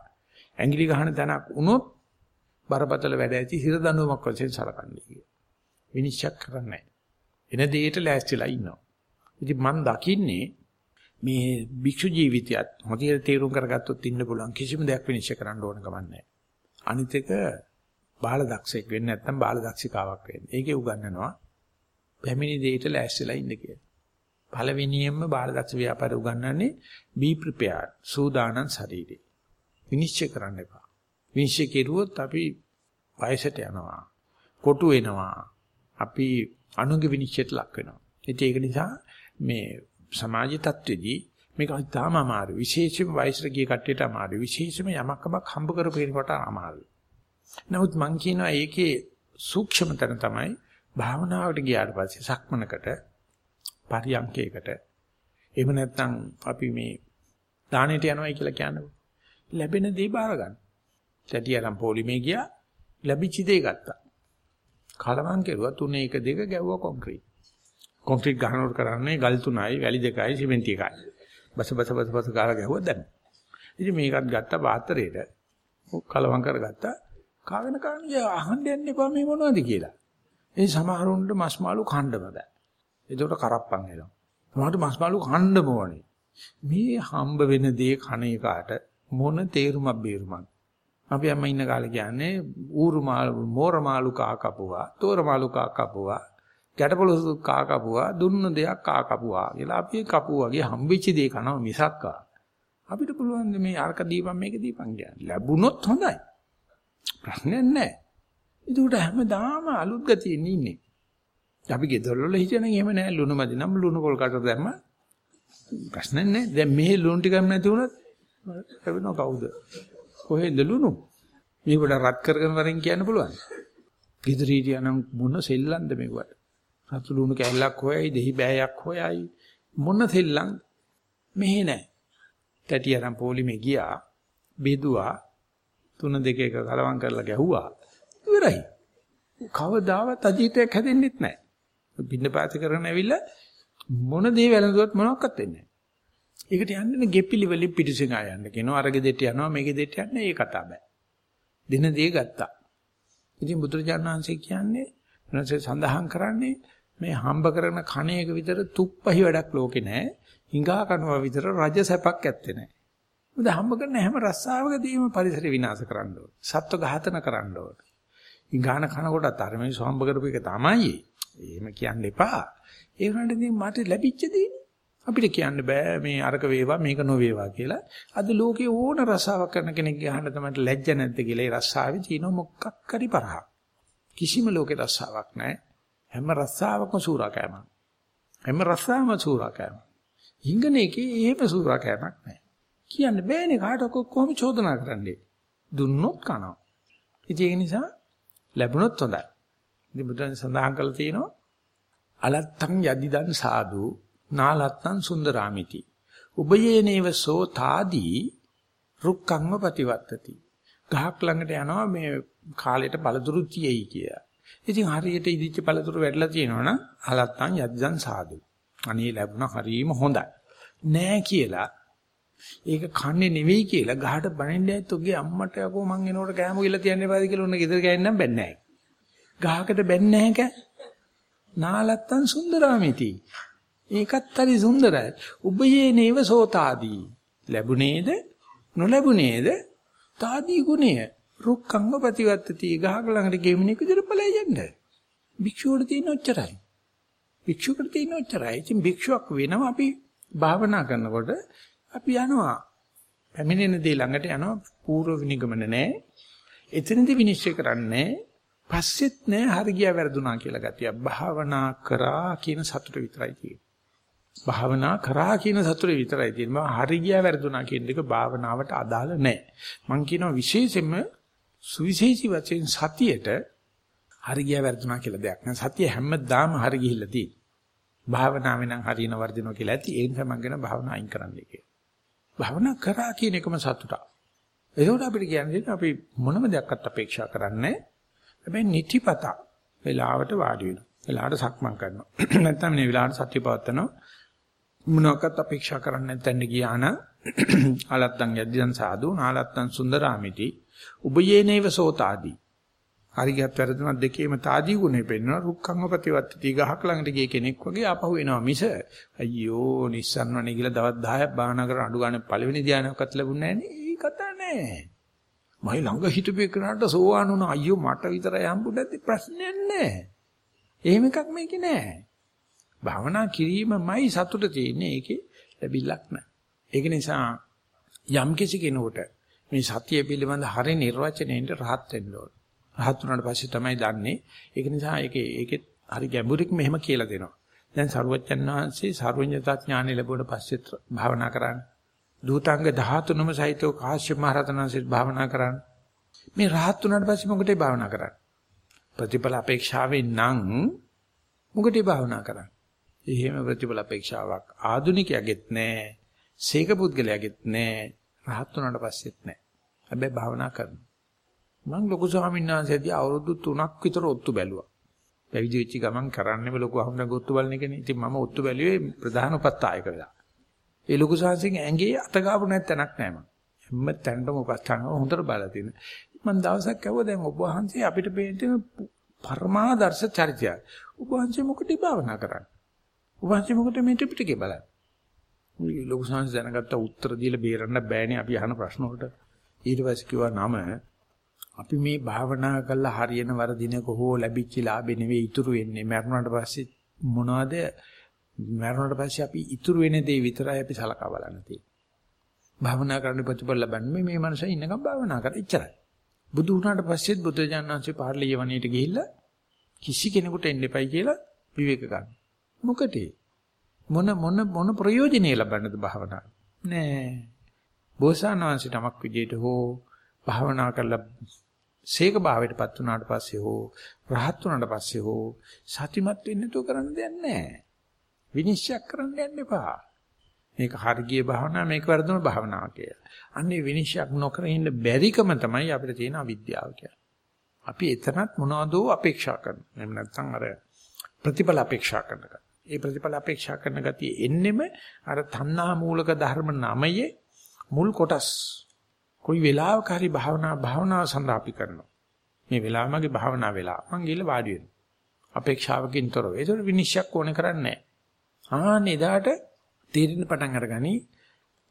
ඇඟිලි ගහන තැනක් වුණොත් බරපතල වැඩ ඇති හිර දඬුවමක් වශයෙන් සලකන්නේ කියලා. විනිශ්චය කරන්නේ එන දෙයට ලෑස්තිලා ඉන්නවා. ඉතින් මම දකින්නේ මේ භික්ෂු ජීවිතයත් හොඳට තේරුම් කරගත්තොත් ඉන්න පුළුවන් කිසිම දෙයක් විනිශ්චය කරන්න ඕන කමක් නැහැ. අනිත් එක බාල දක්ෂයෙක් වෙන්න නැත්නම් බාල දක්ෂිකාවක් වෙන්න. ඒකේ උගන්වනවා පැමිණි දෙයට ලෑස්තිලා ඉන්න කියලා. පළවෙනියෙන්ම බාල දක්ෂ ව්‍යාපාර උගන්වන්නේ be prepared සූදානම් ශරීරේ. විනිශ්චය කරන්න එපා. විනිශ්චය කෙරුවොත් අපි වයසට යනවා. කොටු වෙනවා. අපි අනුගේ විනිශ්චයට ලක් වෙනවා. ඒක නිසා මේ සමාජ තත්ත්වෙදී මේක තාම අමාරු. විශේෂයෙන්ම වයසට ගිය කට්ටියට අමාරු. විශේෂයෙන්ම යමක්කමක් හම්බ කරපේනකොට අමාරු. නමුත් මං කියනවා ඒකේ සූක්ෂමතන තමයි භාවනාවට ගියාට පස්සේ සක්මනකට පරියන්කයකට එහෙම නැත්නම් අපි මේ දානෙට යනවායි කියලා කියන්නේ ලැබෙන දේ බාර ගන්න. තැටියනම් පොලිමේ ගියා ලැබිච්ච දේ ගත්තා. කලවම් කෙරුවා තුනේ එක දෙක ගැව්වා කොන්ක්‍රීට්. කොන්ක්‍රීට් ගහනකොට කරන්නේ ගල් තුනයි වැලි දෙකයි සිමෙන්ති එකයි. බස බස බස බස කාලා ගැහුවා දැන්. ඉතින් මේකත් ගත්තා පාත්‍රයට. කලවම් කරගත්තා. කාගෙන කාගෙන අහන්න යන්න එපා මේ මොනවද කියලා. ඒ සමහරුන්ට මස් මාළු කණ්ඩම බෑ. ඒකට කරප්පන් එනවා. සමහරට මස් මාළු කණ්ඩම ඕනේ. මේ හම්බ වෙන දේ කණ එකට මොන තේරුමක් බේරුමක්. අපි අම්මා ඉන්න කාලේ කියන්නේ ඌරු මාළු මෝර මාළු කා කපුවා, තෝර මාළු කා කපුවා, ගැටපොළොසු කා කපුවා, දුන්න දෙයක් කා කපුවා කියලා අපි කපුවා වගේ හම්බෙච්ච දේ කනවා මිසක්කා. අපිට පුළුවන් මේ අරක දීපන් මේක දීපන් කියන්නේ. ලැබුණොත් හොඳයි. ප්‍රශ්නයක් නැහැ. ඒකට හැමදාම අලුත් ගතියින් ඉන්නේ. අපි ගෙදර වල හිටියනම් එහෙම නැහැ ලුණු මදි නම් ලුණු පොල් කට දැම්ම ප්‍රශ්න නැහැ. දැන් මෙහි ලුණු ටිකක් නැති වුණොත් ලැබෙනව කවුද? කොහෙන්ද ලුණු? මේක වඩා රත් කරගෙන වරෙන් කියන්න පුළුවන්. ගෙදර හිටියනම් මොන සෙල්ලම්ද මේවට? රතු ලුණු කැල්ලක් හොයයි, දෙහි බෑයක් හොයයි. මොන සෙල්ලම් මෙහෙ නැහැ. තැටි අරන් පොලිමේ ගියා. බෙදුවා. තුන දෙක එක කලවම් කරලා ගැහුවා. ඉවරයි. කවදාවත් අජීතයක් හැදෙන්නෙත් නැහැ. පින්න පාති කරගෙන ඇවිල්ලා මොන දේ වැළඳුවත් මොනවත් වෙන්නේ නැහැ. ඒකට යන්නේ ගෙපිලි වලින් පිටිසින් ආ යන්න කියනවා. අර ගෙදෙට්ට යනවා මේ ගෙදෙට්ට යන්නේ ඒ කතා බෑ. දින දේ ගත්තා. ඉතින් බුදුරජාණන් වහන්සේ කියන්නේ වෙනසේ සඳහන් කරන්නේ මේ හම්බ කරන කණේක විතර තුප්පහි වැඩක් ලෝකේ නැහැ. හිඟා කනවා විතර රජ සැපක් ඇත්තේ නැහැ. මොකද හම්බ කරන හැම රස්සාවකදීම පරිසරය විනාශ කරන්න ඕන. සත්ව ඝාතන කරන්න ඕන. හිඟාන කන කොටත් අර මේ සම්බ කරපු එක තමයි. එහෙම කියන්න එපා. ඒ වුණාට ඉතින් මට ලැබිච්ච දේනේ. අපිට කියන්න බෑ මේ අරක වේවා මේක නොවේවා කියලා. අද ලෝකේ ඕන රසාවක් කරන කෙනෙක් ගහන්න තමයි ලැජ්ජ නැද්ද කියලා ඒ රසාවේ තියෙන මොකක් හරි පරහක්. කිසිම ලෝකේ රසාවක් නැහැ. හැම රසාවකම සූරාකෑමක්. හැම රසාවම සූරාකෑමක්. හිඟනේකේ එහෙම සූරාකෑමක් නැහැ. කියන්න බෑනේ කාටවත් කොහොම චෝදනා කරන්නේ. දුන්නොත් කනවා. ඉතින් ඒ නිසා ලැබුණොත් හොඳයි. ඉතින් බුදුන් සඳහන් කළා තියෙනවා අලත්තං යදිදන් සාදු නාලත්තං සුන්දරාමිති. උබයේනේව සෝ තාදී රුක්ඛංව ප්‍රතිවත්තති. ගහක් ළඟට යනවා මේ කාලයට පළතුරු තියෙයි කියලා. ඉතින් හරියට ඉදිච්ච පළතුරු වැටලා තියෙනවනම් අලත්තං යද්දන් සාදු. අනේ ලැබුණා හරීම හොඳයි. නෑ කියලා ඒක කන්නේ නෙවෙයි කියලා ගහට බනින්න ඇත් ඔගේ අම්මට යකෝ මං එනකොට කෑම කියලා තියන්න එපාද කියලා උන්න ගෙදර ගෑන්නම් බැන්නේ නැහැ. ගහකට බැන්නේ නැහැ කෑ. නාලත්තන් සුන්දරාමිති. ඒකත් හරි සුන්දරයි. උබයේ නේව සෝතාදී. ලැබුණේද නොලැබුණේද තාදී ගුණය. රුක්ඛංග ප්‍රතිවත්තති ගහක ළඟට ගෙමිනෙක විදිහට ඵලයි යන්නේ. භික්ෂුවට තියෙන ඔච්චරයි. භික්ෂුවකට තියෙන ඔච්චරයි. ඉතින් භික්ෂුවක් වෙනවා අපි භාවනා කරනකොට අපි යනවා. පැමිණෙන දේ ළඟට යනවා පූර්ව විනිගමන නැහැ. එතනදී විනිශ්චය කරන්නේ පස්සෙත් නෑ හරි ගියා වැරදුනා කියලා ගතිය. භාවනා කරා කියන සතුට විතරයි තියෙන්නේ. භාවනා කරා කියන සතුට විතරයි තියෙන්නේ. මම හරි ගියා වැරදුනා කියන එක භාවනාවට අදාළ නෑ. මම කියනවා විශේෂයෙන්ම සුවිශේෂී වශයෙන් සතියට හරි ගියා වැරදුනා කියලා දෙයක් නෑ. සතිය හැමදාම හරි ගිහිල්ලා තියෙන්නේ. භාවනාවෙන් නම් හරියන වර්ධිනවා කියලා ඇති. ඒ නිසා මම කියන භාවනා අයින් කරන්නයි කියලා. භාවනා කරා කියන එකම සතුටක්. ඒකෝට අපිට කියන්නේ අපි මොනම දෙයක්වත් අපේක්ෂා කරන්නේ හැබැයි නිතිපතා වෙලාවට වාඩි වෙනවා. වෙලාවට සක්මන් කරනවා. නැත්නම් මේ වෙලාවට සත්‍ය පවත්නවා. මොනවාක්වත් අපේක්ෂා කරන්නේ නැත්නම් ගියාන ආලත්තන් යද්දියන් සාදු නාලත්තන් සුන්දරාමිති. උබයේනේව සෝතාදී. හරියට වැරදුනක් දෙකේම තාදී ගුණේ පෙන්වනවා. රුක්ඛංග ප්‍රතිවත්ති ගහක් ළඟට ගිය කෙනෙක් වගේ ආපහු එනවා මිස අයියෝ නිස්සන්වනේ කියලා දවස් 10ක් භාවනා කරන අඩු ගන්න පළවෙනි ධානයක්වත් ලැබුණේ නැහැ නේ. ඒ කතා නෑ මයි ළඟ හිටපු එකනට සෝවාන් වුණා. අයියෝ මට විතරයි හම්බුනේ ප්‍රශ්නයක් නෑ එහෙම එකක් මේකේ නෑ භාවනා කිරීමමයි සතුට තියෙන්නේ ඒකේ ලැබිලක් නෑ ඒක නිසා යම් කිසි කෙනෙකුට මේ සතිය පිළිබඳ හරිය නිර්වචනයෙන්ට rahat වෙන්න ඕන රහත් වුණාට පස්සේ තමයි දන්නේ. ඒක නිසා ඒකේ ඒකෙත් හරි ගැඹුරින් මෙහෙම කියලා දෙනවා. දැන් සරුවච්චන් වහන්සේ සර්වඥතා ඥානෙ ලැබුවට පස්සෙත් භාවනා කරන්නේ. දූතාංග 13ම සහිතව කාශ්‍යප මහ රහතන් වහන්සේ භාවනා කරන්නේ. මේ රහත් වුණාට පස්සේ මොකටද භාවනා කරන්නේ? ප්‍රතිඵල අපේක්ෂාවෙන් නම් මොකටද භාවනා කරන්නේ? එහෙම ප්‍රතිඵල අපේක්ෂාවක් ආදුනිකයාගෙත් නැහැ. සීක පුද්ගලයාගෙත් නැහැ. රහත් වුණාට පස්සෙත් නැහැ. හැබැයි භාවනා කරනවා. මම ලොකු ස්වාමීන් වහන්සේදී අවුරුදු 3ක් විතර ඔත්තු බැලුවා. පැවිදි වෙච්ච ගමන් කරන්නේම ලොකු අහුනක ඔත්තු බලන එකනේ. ඉතින් මම ඔත්තු බැලුවේ ප්‍රධාන උපත්තායක වෙලා. ඒ ලොකු ස්වාමීන් ඇඟේ අත ගාපු නැත්තනක් නෑ මම. හැම තැනටම උපස්ථාන හොඳට බලලා තියෙන. මම දවසක් ඇහුවා දැන් ඔබ වහන්සේ අපිට පේන පරමාදර්ශ චරිතය. ඔබ වහන්සේ මොකටද භාවනා කරන්නේ? ඔබ වහන්සේ මොකටද මේ ත්‍රිපිටකේ බලන්නේ? මේ ලොකු සංස් දැනගත්ත උත්තර දීලා බේරන්න බෑනේ අපි අහන ප්‍රශ්න වලට. ඊට පස්සේ කිව්වා නම අපි මේ භාවනා කරලා හරියන වරදිනක හෝ ලැබිච්ච ලාභෙ නෙවෙයි ඉතුරු වෙන්නේ. මරුණාට පස්සේ මොනවද මරුණාට පස්සේ අපි ඉතුරු වෙන දේ විතරයි අපි සලකා බලන්න තියෙන්නේ. භාවනා කරන්න ප්‍රතිඵල ලබන්නේ මේ මනසයි ඉන්නකම් භාවනා කර ඉච්චරයි. බුදු වුණාට පස්සෙත් බුදුජානනාංශේ පාර්ලිය වණේට ගිහිල්ලා කිසි කෙනෙකුට එන්න එපයි කියලා විවේක ගන්න. මොකටේ? මොන මොන මොන ප්‍රයෝජනෙ ලබන්නද භාවනාව? නෑ. බෝසානවංශ තමක් විදියට හෝ භාවනා කරලා සීක භාවයටපත් වුණාට පස්සේ හෝ රහත් වුණාට පස්සේ හෝ සතිමත් වෙන්න තෝ කරන්න දෙයක් නැහැ. විනිශ්චය කරන්න යන්න එපා. මේක හරිය භාවනා මේක වර්ධන භාවනාව කියලා. අන්නේ විනිශ්චය නොකර ඉන්න බැරිකම තමයි අපිට තියෙන අවිද්‍යාව කියන්නේ. අපි එතනත් මොනවදෝ අපේක්ෂා කරනවා. එහෙම නැත්නම් අර ප්‍රතිඵල අපේක්ෂා කරනවා. ඒ ප්‍රතිඵල අපේක්ෂා කරන ගතිය එන්නෙම අර තණ්හා මූලක ධර්ම නමයේ මුල් කොටස් කොයි වෙලාවක හරි භාවනා භාවනාව සඳහා අපි කරනවා. මේ වෙලාව මගේ භාවනා වෙලාව. මං ගිහලා වාඩි වෙනවා. අපේක්ෂාවකින් තොරව. ඒතර විනිශ්චයක් ඕනේ කරන්නේ නැහැ. ආන්නේ එදාට තීරණ පටන් අරගනි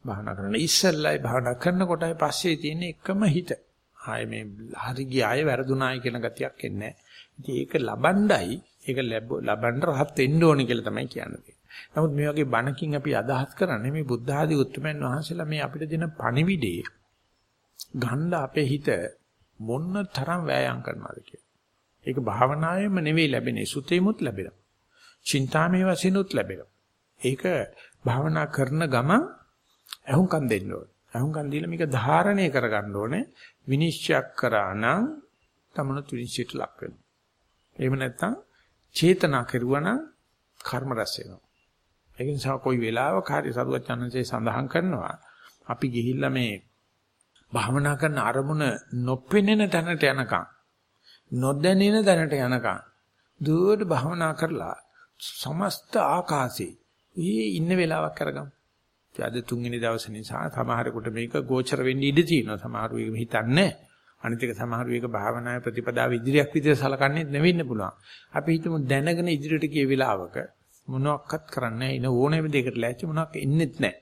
භාවනා කරන ඉස්සෙල්ලයි භාවනා කරනකොටයි පස්සේ තියෙන එකම හිත. ආයේ මේ හරි ගියාය වැරදුනායි කියන ගතියක් එන්නේ නැහැ. ඒක ලබණ්ඩයි ඒක ලබන්න රහත් වෙන්න ඕනේ කියලා තමයි කියන්නේ. නමුත් මේ වගේ බණකින් අපි අදහස් කරන්නේ මේ බුද්ධ ආදී උත්තරමයන් වහන්සේලා මේ අපිට දෙන පණිවිඩේ ගන්න අපේ හිත මොන්න තරම් වෑයම් කරනවද කියලා. ඒක භාවනාවෙම නෙවෙයි ලැබෙන්නේ සුතේමුත් ලැබෙනවා. චින්තාමේ වශයෙන්ුත් ලැබෙනවා. ඒක භාවනා කරන ගමන් අහුම්කම් දෙන්න ඕනේ. අහුම්කම් දීලා මේක ධාරණය කරගන්න ඕනේ. විනිශ්චය කරා නම් තමනුත් විනිශ්චයට ලක් වෙනවා. එහෙම නැත්නම් චේතනා කරුවා නම් කර්ම රැස් වෙනවා. ඒක නිසා කොයි වෙලාවක හරි සරුවත් චන්නසේ සඳහන් කරනවා අපි ගිහිල්ලා මේ භාවනා කරන අරමුණ නොපෙනෙන තැනට යනකම් නොදැනෙන තැනට යනකම් දුවට භාවනා කරලා සමස්ත ආකාශේ ඊ ඉන්න වෙලාවක් කරගමු. අද තුන්වෙනි දවසේ නිසා සමහරෙකුට මේක ගෝචර වෙන්න ඉඩ තියෙනවා. සමහරු ඒක හිතන්නේ අනිත් එක සමහරු ඒක භාවනාවේ ප්‍රතිපදාව ඉදිරියක් විදිහට සලකන්නේ නෙවෙන්න පුළුවන්. අපි හිතමු දැනගෙන ඉදිරියට ගිය වෙලාවක මොනවත් කරන්නේ ඉන ඕනෑම දෙයකට ලෑස්ති මොනවක් එන්නේත් නැහැ.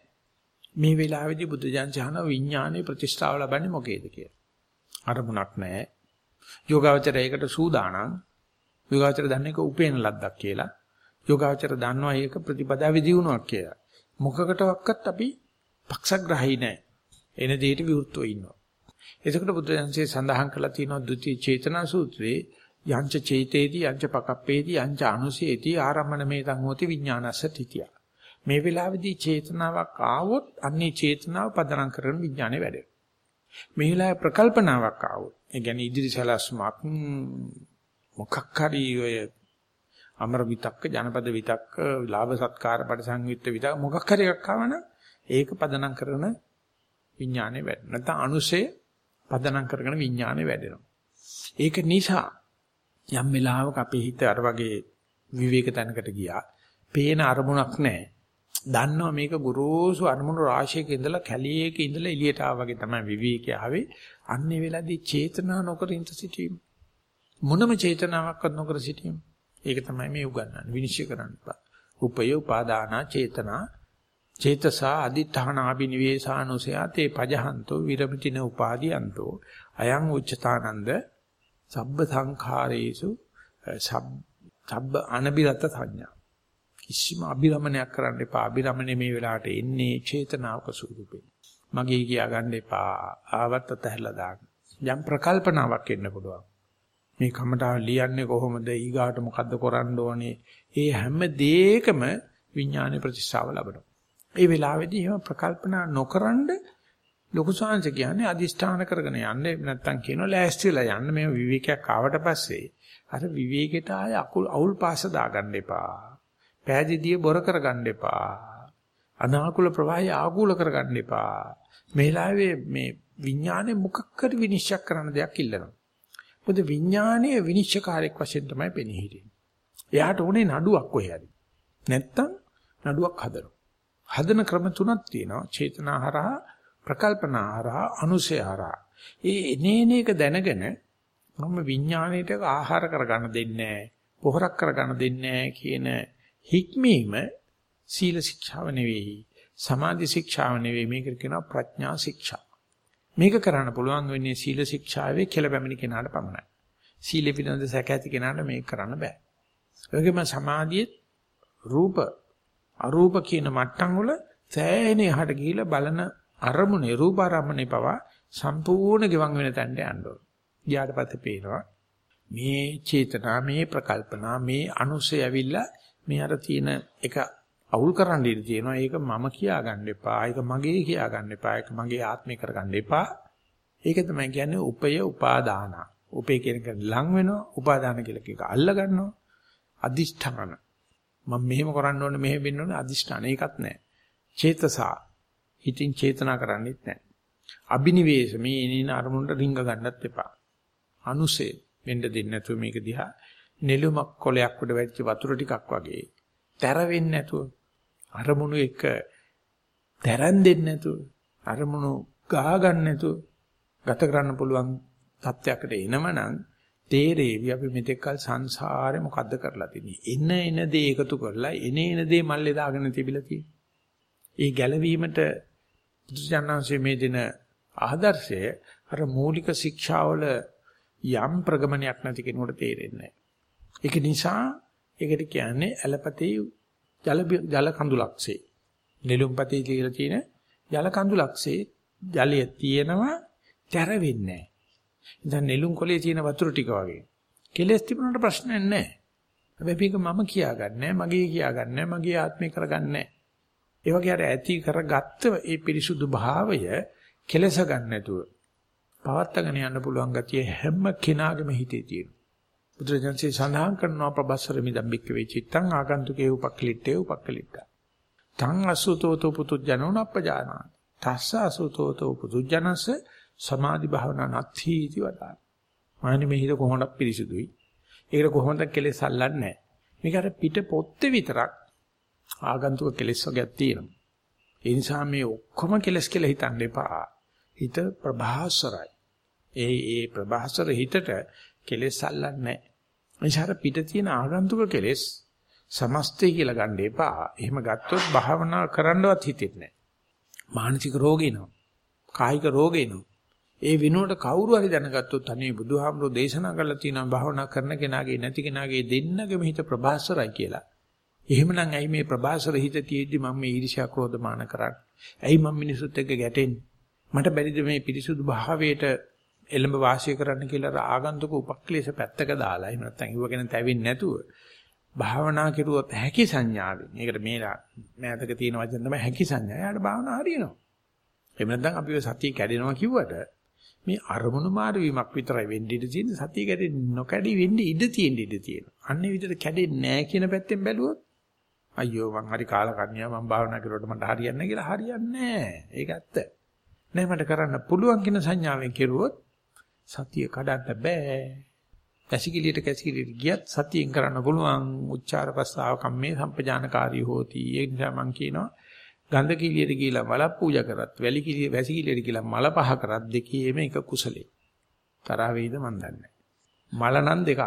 මේ වෙලාවේදී බුද්ධ ජානචහන විඥානයේ ප්‍රතිෂ්ඨාව ලබන්නේ මොකේද කියලා. අරමුණක් නැහැ. යෝගාවචරයකට සූදානම්. යෝගාවචර දන්නේ ඒක උපේන ලද්දක් කියලා. යෝගාවචර දන්නවා ඒක ප්‍රතිපදාවේ දියුණුවක් කියලා. මොකකටවත් අපි පක්ෂග්‍රාහී නැහැ. එන දෙයට විවෘතව ඉන්නවා. එතකොට බුදුන්සේ සඳහන් කළා තියෙනවා ဒုတိ ය චේතනා සූත්‍රයේ යංච චේතේති යංච පකප්පේති යංච අනුසේති ආරම්මන මේතං හෝති විඥානස්ස තිතිය. මේ වෙලාවේදී චේතනාවක් ආවොත් අන්නේ චේතනාව පදනම් කරන විඥානේ වැඩේ. මේ වෙලාවේ ප්‍රකල්පනාවක් ආවොත් ඒ කියන්නේ ඉදිරි සලස්මක් මොකක් හරි ඔය අමර විතක්ක ජනපද විතක්ක ලාභ සත්කාර පරිසංවිත්ත විතක්ක මොකක් හරි එකක් ආවනම් ඒක පදනම් කරන විඥානේ වැඩ. නැත්නම් අනුසය පදනම් කරගෙන විඥානේ වැඩෙනවා. ඒක නිසා යම් වෙලාවක අපේ හිත අර වගේ විවේක තැනකට ගියා. පේන අරමුණක් නැහැ. දන්නවා මේක ගුරුසු අරමුණු රාශියක ඉඳලා කැලියක ඉඳලා එළියට ආවා වගේ තමයි විවේකී ආවේ. අන්නේ වෙලාවේදී චේතනා නොකර ඉඳ සිටීම. මොනම චේතනාවක්වත් නොකර සිටීම. ඒක තමයි මේ උගන්වන්නේ. විනිශ්චය කරන්න බෑ. උපය උපාදානා චේතනා චේතසා අදිඨානාබිනිවේසානුසයා තේ පජහන්තෝ විරමිතින උපාදීයන්තෝ අයං උච්චතානන්ද සබ්බ සංඛාරේසු සබ්බ අනබිරත සංඥා. කිසිම අබිරමණයක් කරන්න එපා. අබිරමණය මේ වෙලාවට එන්නේ චේතනාවක ස්වරූපේ මගේ කියා ගන්න එපා. ආවත් අතහැරලා දාන්න. යම් ප්‍රකල්පනාවක් එන්න පුළුවන්. මේ කමටාව ලියන්නේ කොහොමද? ඊගාට මොකද්ද කරන්න ඕනේ? ඒ හැම දෙයකම විඥානයේ ප්‍රතිස්ථාව ලබනවා. ඒ වෙලාවේදී එහෙම ප්‍රකල්පනා නොකරනද ලොකු සංස කියන්නේ අදිෂ්ඨාන කරගෙන යන්න නැත්තම් කියනවා ලෑස්ති වෙලා යන්න මේ විවේකයක් ආවට පස්සේ අර විවේකයට ආය අකුල් අවුල් පාස දාගන්න එපා. පෑදීදී බොර කරගන්න එපා. අනාකූල ප්‍රවාහය ආකූල කරගන්න එපා. මේ ලාවේ මේ විඥානේ මොකක් හරි විනිශ්චය කරන දෙයක් ඉල්ලනවා. මොකද විඥානයේ විනිශ්චයකාරයක් වශයෙන් තමයි පෙනී හිටින්නේ. එයාට ඕනේ නඩුවක් කොහේ හරි. නැත්තම් නඩුවක් හදනවා. හදන ක්‍රම තුනක් තියෙනවා. චේතනාහරහා, ප්‍රකල්පනාහරහා, අනුසයහරහා. ඒ එනේන එක දැනගෙන මම විඥාණයට ආහාර කරගන්න දෙන්නේ පොහොරක් කරගන්න දෙන්නේ කියන හික්මීම සීල ශික්ෂාව නෙවෙයි. සමාධි ශික්ෂාව නෙවෙයි. මේකට කියනවා ප්‍රඥා ශික්ෂා. මේක කරන්න පුළුවන් වෙන්නේ සීල ශික්ෂාවේ කියලා බැමිණි කෙනාට පමණයි. සීල පිළිබඳ සැක ඇති කෙනාට මේක කරන්න බෑ. ඒකම සමාධියේ රූප අරූප කියන මට්ටම් වල සෑහෙන යහට ගිහිලා බලන අරමුණේ රූප අරමුණේ පවා සම්පූර්ණ ගෙවන් වෙන තැනට යන්න ඕන. ගියාට පස්සේ පේනවා මේ චේතනා මේ ප්‍රකල්පනා මේ අනුසය ඇවිල්ලා මේ අර තියෙන එක අවුල් කරන්න ඉඩ තියෙනවා. ඒක මම කියා ගන්න එපා. ඒක මගේ කියා ගන්න එපා. ඒක මගේ ආත්මේ කරගන්න එපා. ඒක තමයි කියන්නේ උපය උපාදාන. උපේ කියන එක ලං වෙනවා. උපාදාන කියලා එක අල්ල ගන්නවා. අදිෂ්ඨාන. මම මෙහෙම කරන්න ඕනේ මෙහෙම වෙන්න ඕනේ අදිෂ්ඨාන ඒකත් නැහැ. චේතසා හිතින් චේතනා කරන්නේත් නැහැ. අබිනිවේෂ මේ එනින අරමුණට රිංග ගන්නත් එපා. අනුසේ වෙන්න දෙන්නේ නැතුව මේක දිහා නෙළුමක් කොලයක් උඩ වැටිච්ච වතුර ටිකක් වගේ තැර වෙන්නේ නැතුව අරමුණු එක තරන් දෙන්නේ නැතුව අරමුණු ගා ගන්න නැතුව ගත කරන්න පුළුවන් තත්යකට එනමනම් තේරෙවි අපි මෙතෙක්කල් සංසාරේ මොකද්ද කරලා තින්නේ. එන එන දේ එකතු කරලා එන එන දේ මල්ලේ දාගෙන තිබිලා තියෙන්නේ. ඒ ගැළවීමට බුදුසසුනාංශයේ මේ දින ආදර්ශය අර මූලික ශික්ෂාවල යම් ප්‍රගමනයක් නැති කෙනෙකුට තේරෙන්නේ නැහැ. ඒක නිසා ඒකට කියන්නේ ඇලපතේ ජල ජල කඳුලක්සේ. නෙළුම්පතේ කියලා තියෙන ජල කඳුලක්සේ ජලය තියෙනවා තැර වෙන්නේ නැහැ. ඉතින් නෙළුම් කොලේ තියෙන වතුර ටික වගේ. කෙලස් තිබුණාට ප්‍රශ්නයක් නැහැ. හැබැයි මේක මම කියාගන්නේ මගේ කියාගන්නේ මගේ ආත්මේ කරගන්නේ ඒ වගේ අර ඇති කරගත්ත ඒ පිරිසුදු භාවය කෙලස ගන්න නැතුව පවත්තගෙන යන්න පුළුවන් ගතිය හැම කෙනාගේම හිතේ තියෙනවා. බුදුරජාන්සේ සඳහන් කරනවා ප්‍රබස්සර මිදම්බික්ක වෙචිත්තං ආගන්තුකේ උපක්ලිට්ඨේ උපක්ලිට්ඨ. තං අසුතෝතෝ පුතුජනෝ නප්පජානා. තස්ස අසුතෝතෝ පුතුජනස සමාධි භාවනා නැති ඉති වදාන. මානි මේ හිත කොහොමද පිරිසුදුයි. ඒකට කොහොමද කෙලෙස් අල්ලන්නේ නැහැ. මේක අර පිට පොත්තේ විතරක් ආගන්තුක කෙලෙස් වර්ගයක් තියෙනවා. ඒ නිසා මේ ඔක්කොම කෙලස් කියලා හිතන්න එපා. හිත ප්‍රභාසරයි. ඒ ඒ ප්‍රභාසර හිතට කෙලස් අල්ලන්නේ නැහැ. එනිසා පිට තියෙන ආගන්තුක කෙලස් සමස්තය කියලා ගන්න එපා. එහෙම ගත්තොත් භාවනා කරන්නවත් හිතෙන්නේ නැහැ. මානසික රෝගිනෝ. කායික රෝගිනෝ. ඒ විනෝඩ කවුරු හරි දැනගත්තොත් අනේ බුදුහාමුදුරෝ දේශනා කරලා තියෙනවා භාවනා කරන කෙනාගේ නැති කෙනාගේ දෙන්නගේම හිත ප්‍රභාසරයි කියලා. එහෙමනම් ඇයි මේ ප්‍රභාසර හිත තියෙද්දි මම මේ ඊර්ෂ්‍යා ක්‍රෝධ මාන කරන්නේ? ඇයි මම මිනිසුත් එක්ක ගැටෙන්නේ? මට බැරිද මේ පිරිසුදු භාවයට එළඹ වාසය කරන්න කියලා ආගන්තුක උපක්ලේශ පැත්තක දාලා එහෙම නැත්නම් ඉව ගැන තැවෙන්නේ නැතුව භාවනා කෙරුවොත් හැකි සංඥාවෙන්. ඒකට මේලා මෑතක තියෙන වචන තමයි හැකි සංඥා. එයාට භාවනා හරියනවා. එහෙම නැත්නම් අපි සතිය කැඩෙනවා කිව්වට මේ අරමුණු මාරු වීමක් විතරයි වෙන්න ඉඩ තියෙන සතිය කැඩෙන්නේ නොකැඩි වෙන්න ඉඩ තියෙන ඉඩ තියෙනවා. අන්නේ විදිහට කැඩෙන්නේ නැහැ කියන පැත්තෙන් බැලුවොත් අයියෝ මං හරි කාලකන්ණියා මං භාවනා කරුවට මට හරියන්නේ නැහැ කියලා හරියන්නේ නැහැ. ඒක ඇත්ත. නෑ මට කරන්න පුළුවන් කියන සංඥාවෙන් කෙරුවොත් සතිය කඩන්න බෑ. කැසිකිලියට කැසිකිලියට ගියත් සතියෙන් කරන්න පුළුවන් උච්චාර ප්‍රස්තාව කම්මේ සම්පජානකාරී හෝති. ඒ නිසා මං කියනවා ගන්ධ කිලියට ගිහිලා මල පූජා කරත් වැලි කිලිය වැසි කිලියට ගිහිලා මල පහ කරත් දෙකේම එක කුසලේ. තරහ වෙයිද මන් දන්නේ මල නම් දෙකක්.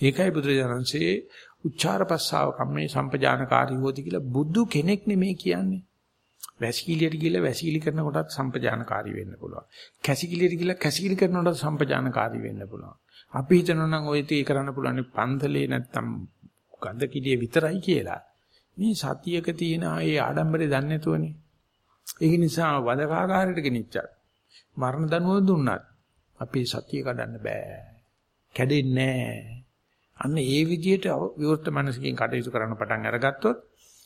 ඒකයි බුදුරජාණන්සේ උච්චාර ප්‍රස්තාව කම්මේ සම්පජානකාරී හෝති කියලා බුදු කෙනෙක් නෙමෙයි කියන්නේ. වැසිකිළියට ගිහලා වැසිකිලි කරන කොටත් සම්පජානකාරී වෙන්න පුළුවන්. කැසිකිළියට ගිහලා කැසිකිලි කරන කොටත් සම්පජානකාරී වෙන්න පුළුවන්. අපි හිතනවා නම් ওই තේ කරන්න පුළුවන් පන්තලේ නැත්තම් ගඳ කිලිය විතරයි කියලා. මේ සතියක තියෙන ආයේ ආඩම්බරේ දන්නේ නැතුවනේ. ඒක නිසා වදකාකාරයට ගෙනිච්චා. මරණ දනුව දුන්නත් අපි සතිය කඩන්න බෑ. කැඩෙන්නේ නැහැ. අන්න ඒ විදිහට විවෘත මනසකින් කටයුතු කරන්න පටන් අරගත්තොත්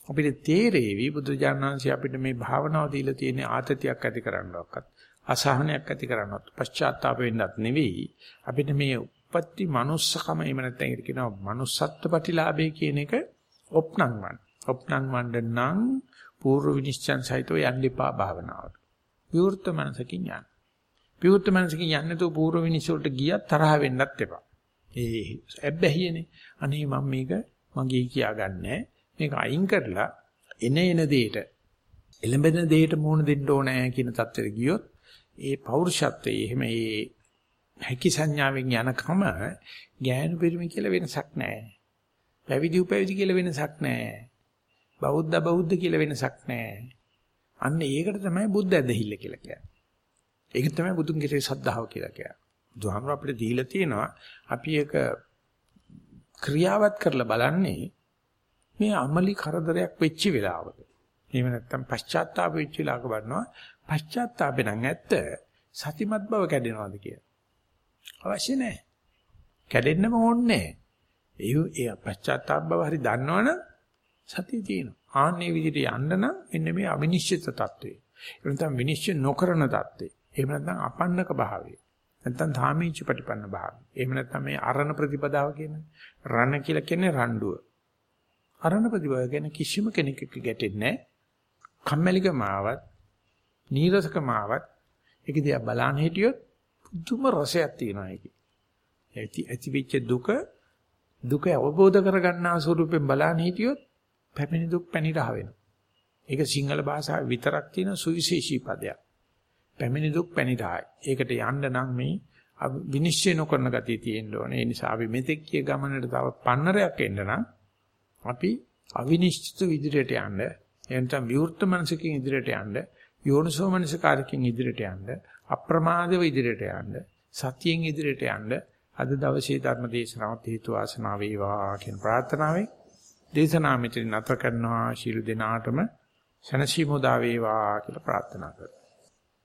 අපිට තේරෙවි බුදුජානනාංශي අපිට මේ භාවනාව දීලා තියෙන ආතතියක් ඇති කරන්නවක්වත් අසහනයක් ඇති කරන්නවත් පශ්චාත්තාප වෙන්නත් නෙවෙයි අපිට මේ උපත්ති manussකම එහෙම නැත්නම් ඒකට කියනවා manussත්ත්ව ප්‍රතිලාභය කියන එක ඔප්නං වන් ඔප්නං වණ්ඩ නම් පූර්ව විනිශ්චයන් සහිතව යන්න එපා භාවනාවට. විවෘත මනසකින් යන්න. විවෘත මනසකින් යන්නේ તો පූර්ව විනිශ්චය වලට ගියත් තරහ වෙන්නත් එපා. ඒ ඇබ්බැහියනේ අනේ මම මේක මගේ කියාගන්නේ. මේක අයින් කරලා එන එන දෙයට එළඹෙන දෙයට මුහුණ දෙන්න ඕනේ කියන தත්ත්වෙට ගියොත් ඒ පෞරුෂත්වයේ එහෙම ඒ හැකි සංඥාවෙන් යනකම ඥාන පරිමි කියලා වෙනසක් නැහැ. පැවිදි උපැවිදි කියලා වෙනසක් නැහැ. බෞද්ධ බෞද්ධ කියලා වෙනසක් නැහැ. අන්න ඒකට තමයි බුද්ධ ඇදහිල්ල කියලා කියන්නේ. ඒක තමයි බුදුන් කෙරේ ශ්‍රද්ධාව කියලා කියන්නේ. බුදුහාමර අපිට දීලා තියෙනවා අපි ඒක ක්‍රියාවත් කරලා බලන්නේ මේ අමලි කරදරයක් වෙච්ච වෙලාවක. එහෙම නැත්නම් පශ්චාත්තාප වෙච්ච වෙලාවක බලනවා පශ්චාත්තාපේ නම් ඇත්ත සතිමත් බව කැඩෙනවද කියලා. අවශ්‍ය නැහැ. කැඩෙන්නම ඕනේ ඒ ඒ පශ්චාත්තාප බව හරි දන්නවනම් සතිය තියෙනවා. ආන්නේ විදිහට යන්න නම් මෙන්න මේ අවිනිශ්චිත తත්වය. ඒ නැත්නම් විනිශ්චය නොකරන తත්වය. එහෙම නැත්නම් අපන්නක භාවය. නැත්නම් ධාමීච ප්‍රතිපන්න භාවය. එහෙම නැත්නම් මේ අරණ ප්‍රතිපදාව කියන්නේ රණ කියලා කියන්නේ රණ්ඩුව. අරණ ප්‍රතිපදාව කියන්නේ කිසිම කෙනෙකුට ගැටෙන්නේ නැහැ. කම්මැලිකම ආවත්, නීරසකම ආවත් ඒක දිහා බලන් හිටියොත් පුදුම රසයක් තියෙනවා ඒකේ. ඇති ඇතිවෙච්ච දුක දුක අවබෝධ කරගන්නා ස්වරූපයෙන් බලන් හිටියොත් පැමිණි දුක් පැණි රහ වෙනවා. ඒක සිංහල භාෂාවේ විතරක් තියෙන සුවිශේෂී පදයක්. පැමිණි දුක් පැණි රහයි. ඒකට යන්න නම් මේ විනිශ්චය නොකරන ගතිය තියෙන්න ඕනේ. ඒ නිසා අපි මෙතෙක් කිය ගමනට තව පන්නරයක් එන්න නම් අපි අවිනිශ්චිත විදිහට යන්න එනතම් විවෘත මනසකින් ඉදිරියට යන්න යෝනිසෝ මනසකාරකින් ඉදිරියට යන්න අප්‍රමාදව ඉදිරියට යන්න සතියෙන් ඉදිරියට යන්න අද දවසේ ධර්ම දේශනාවත් හේතු වාසනා වේවා කියන ප්‍රාර්ථනාවෙන් දේශනා මෙතන නැත කරනවා. ශිරු දිනාටම සනසීමුදා වේවා කියලා ප්‍රාර්ථනා කරා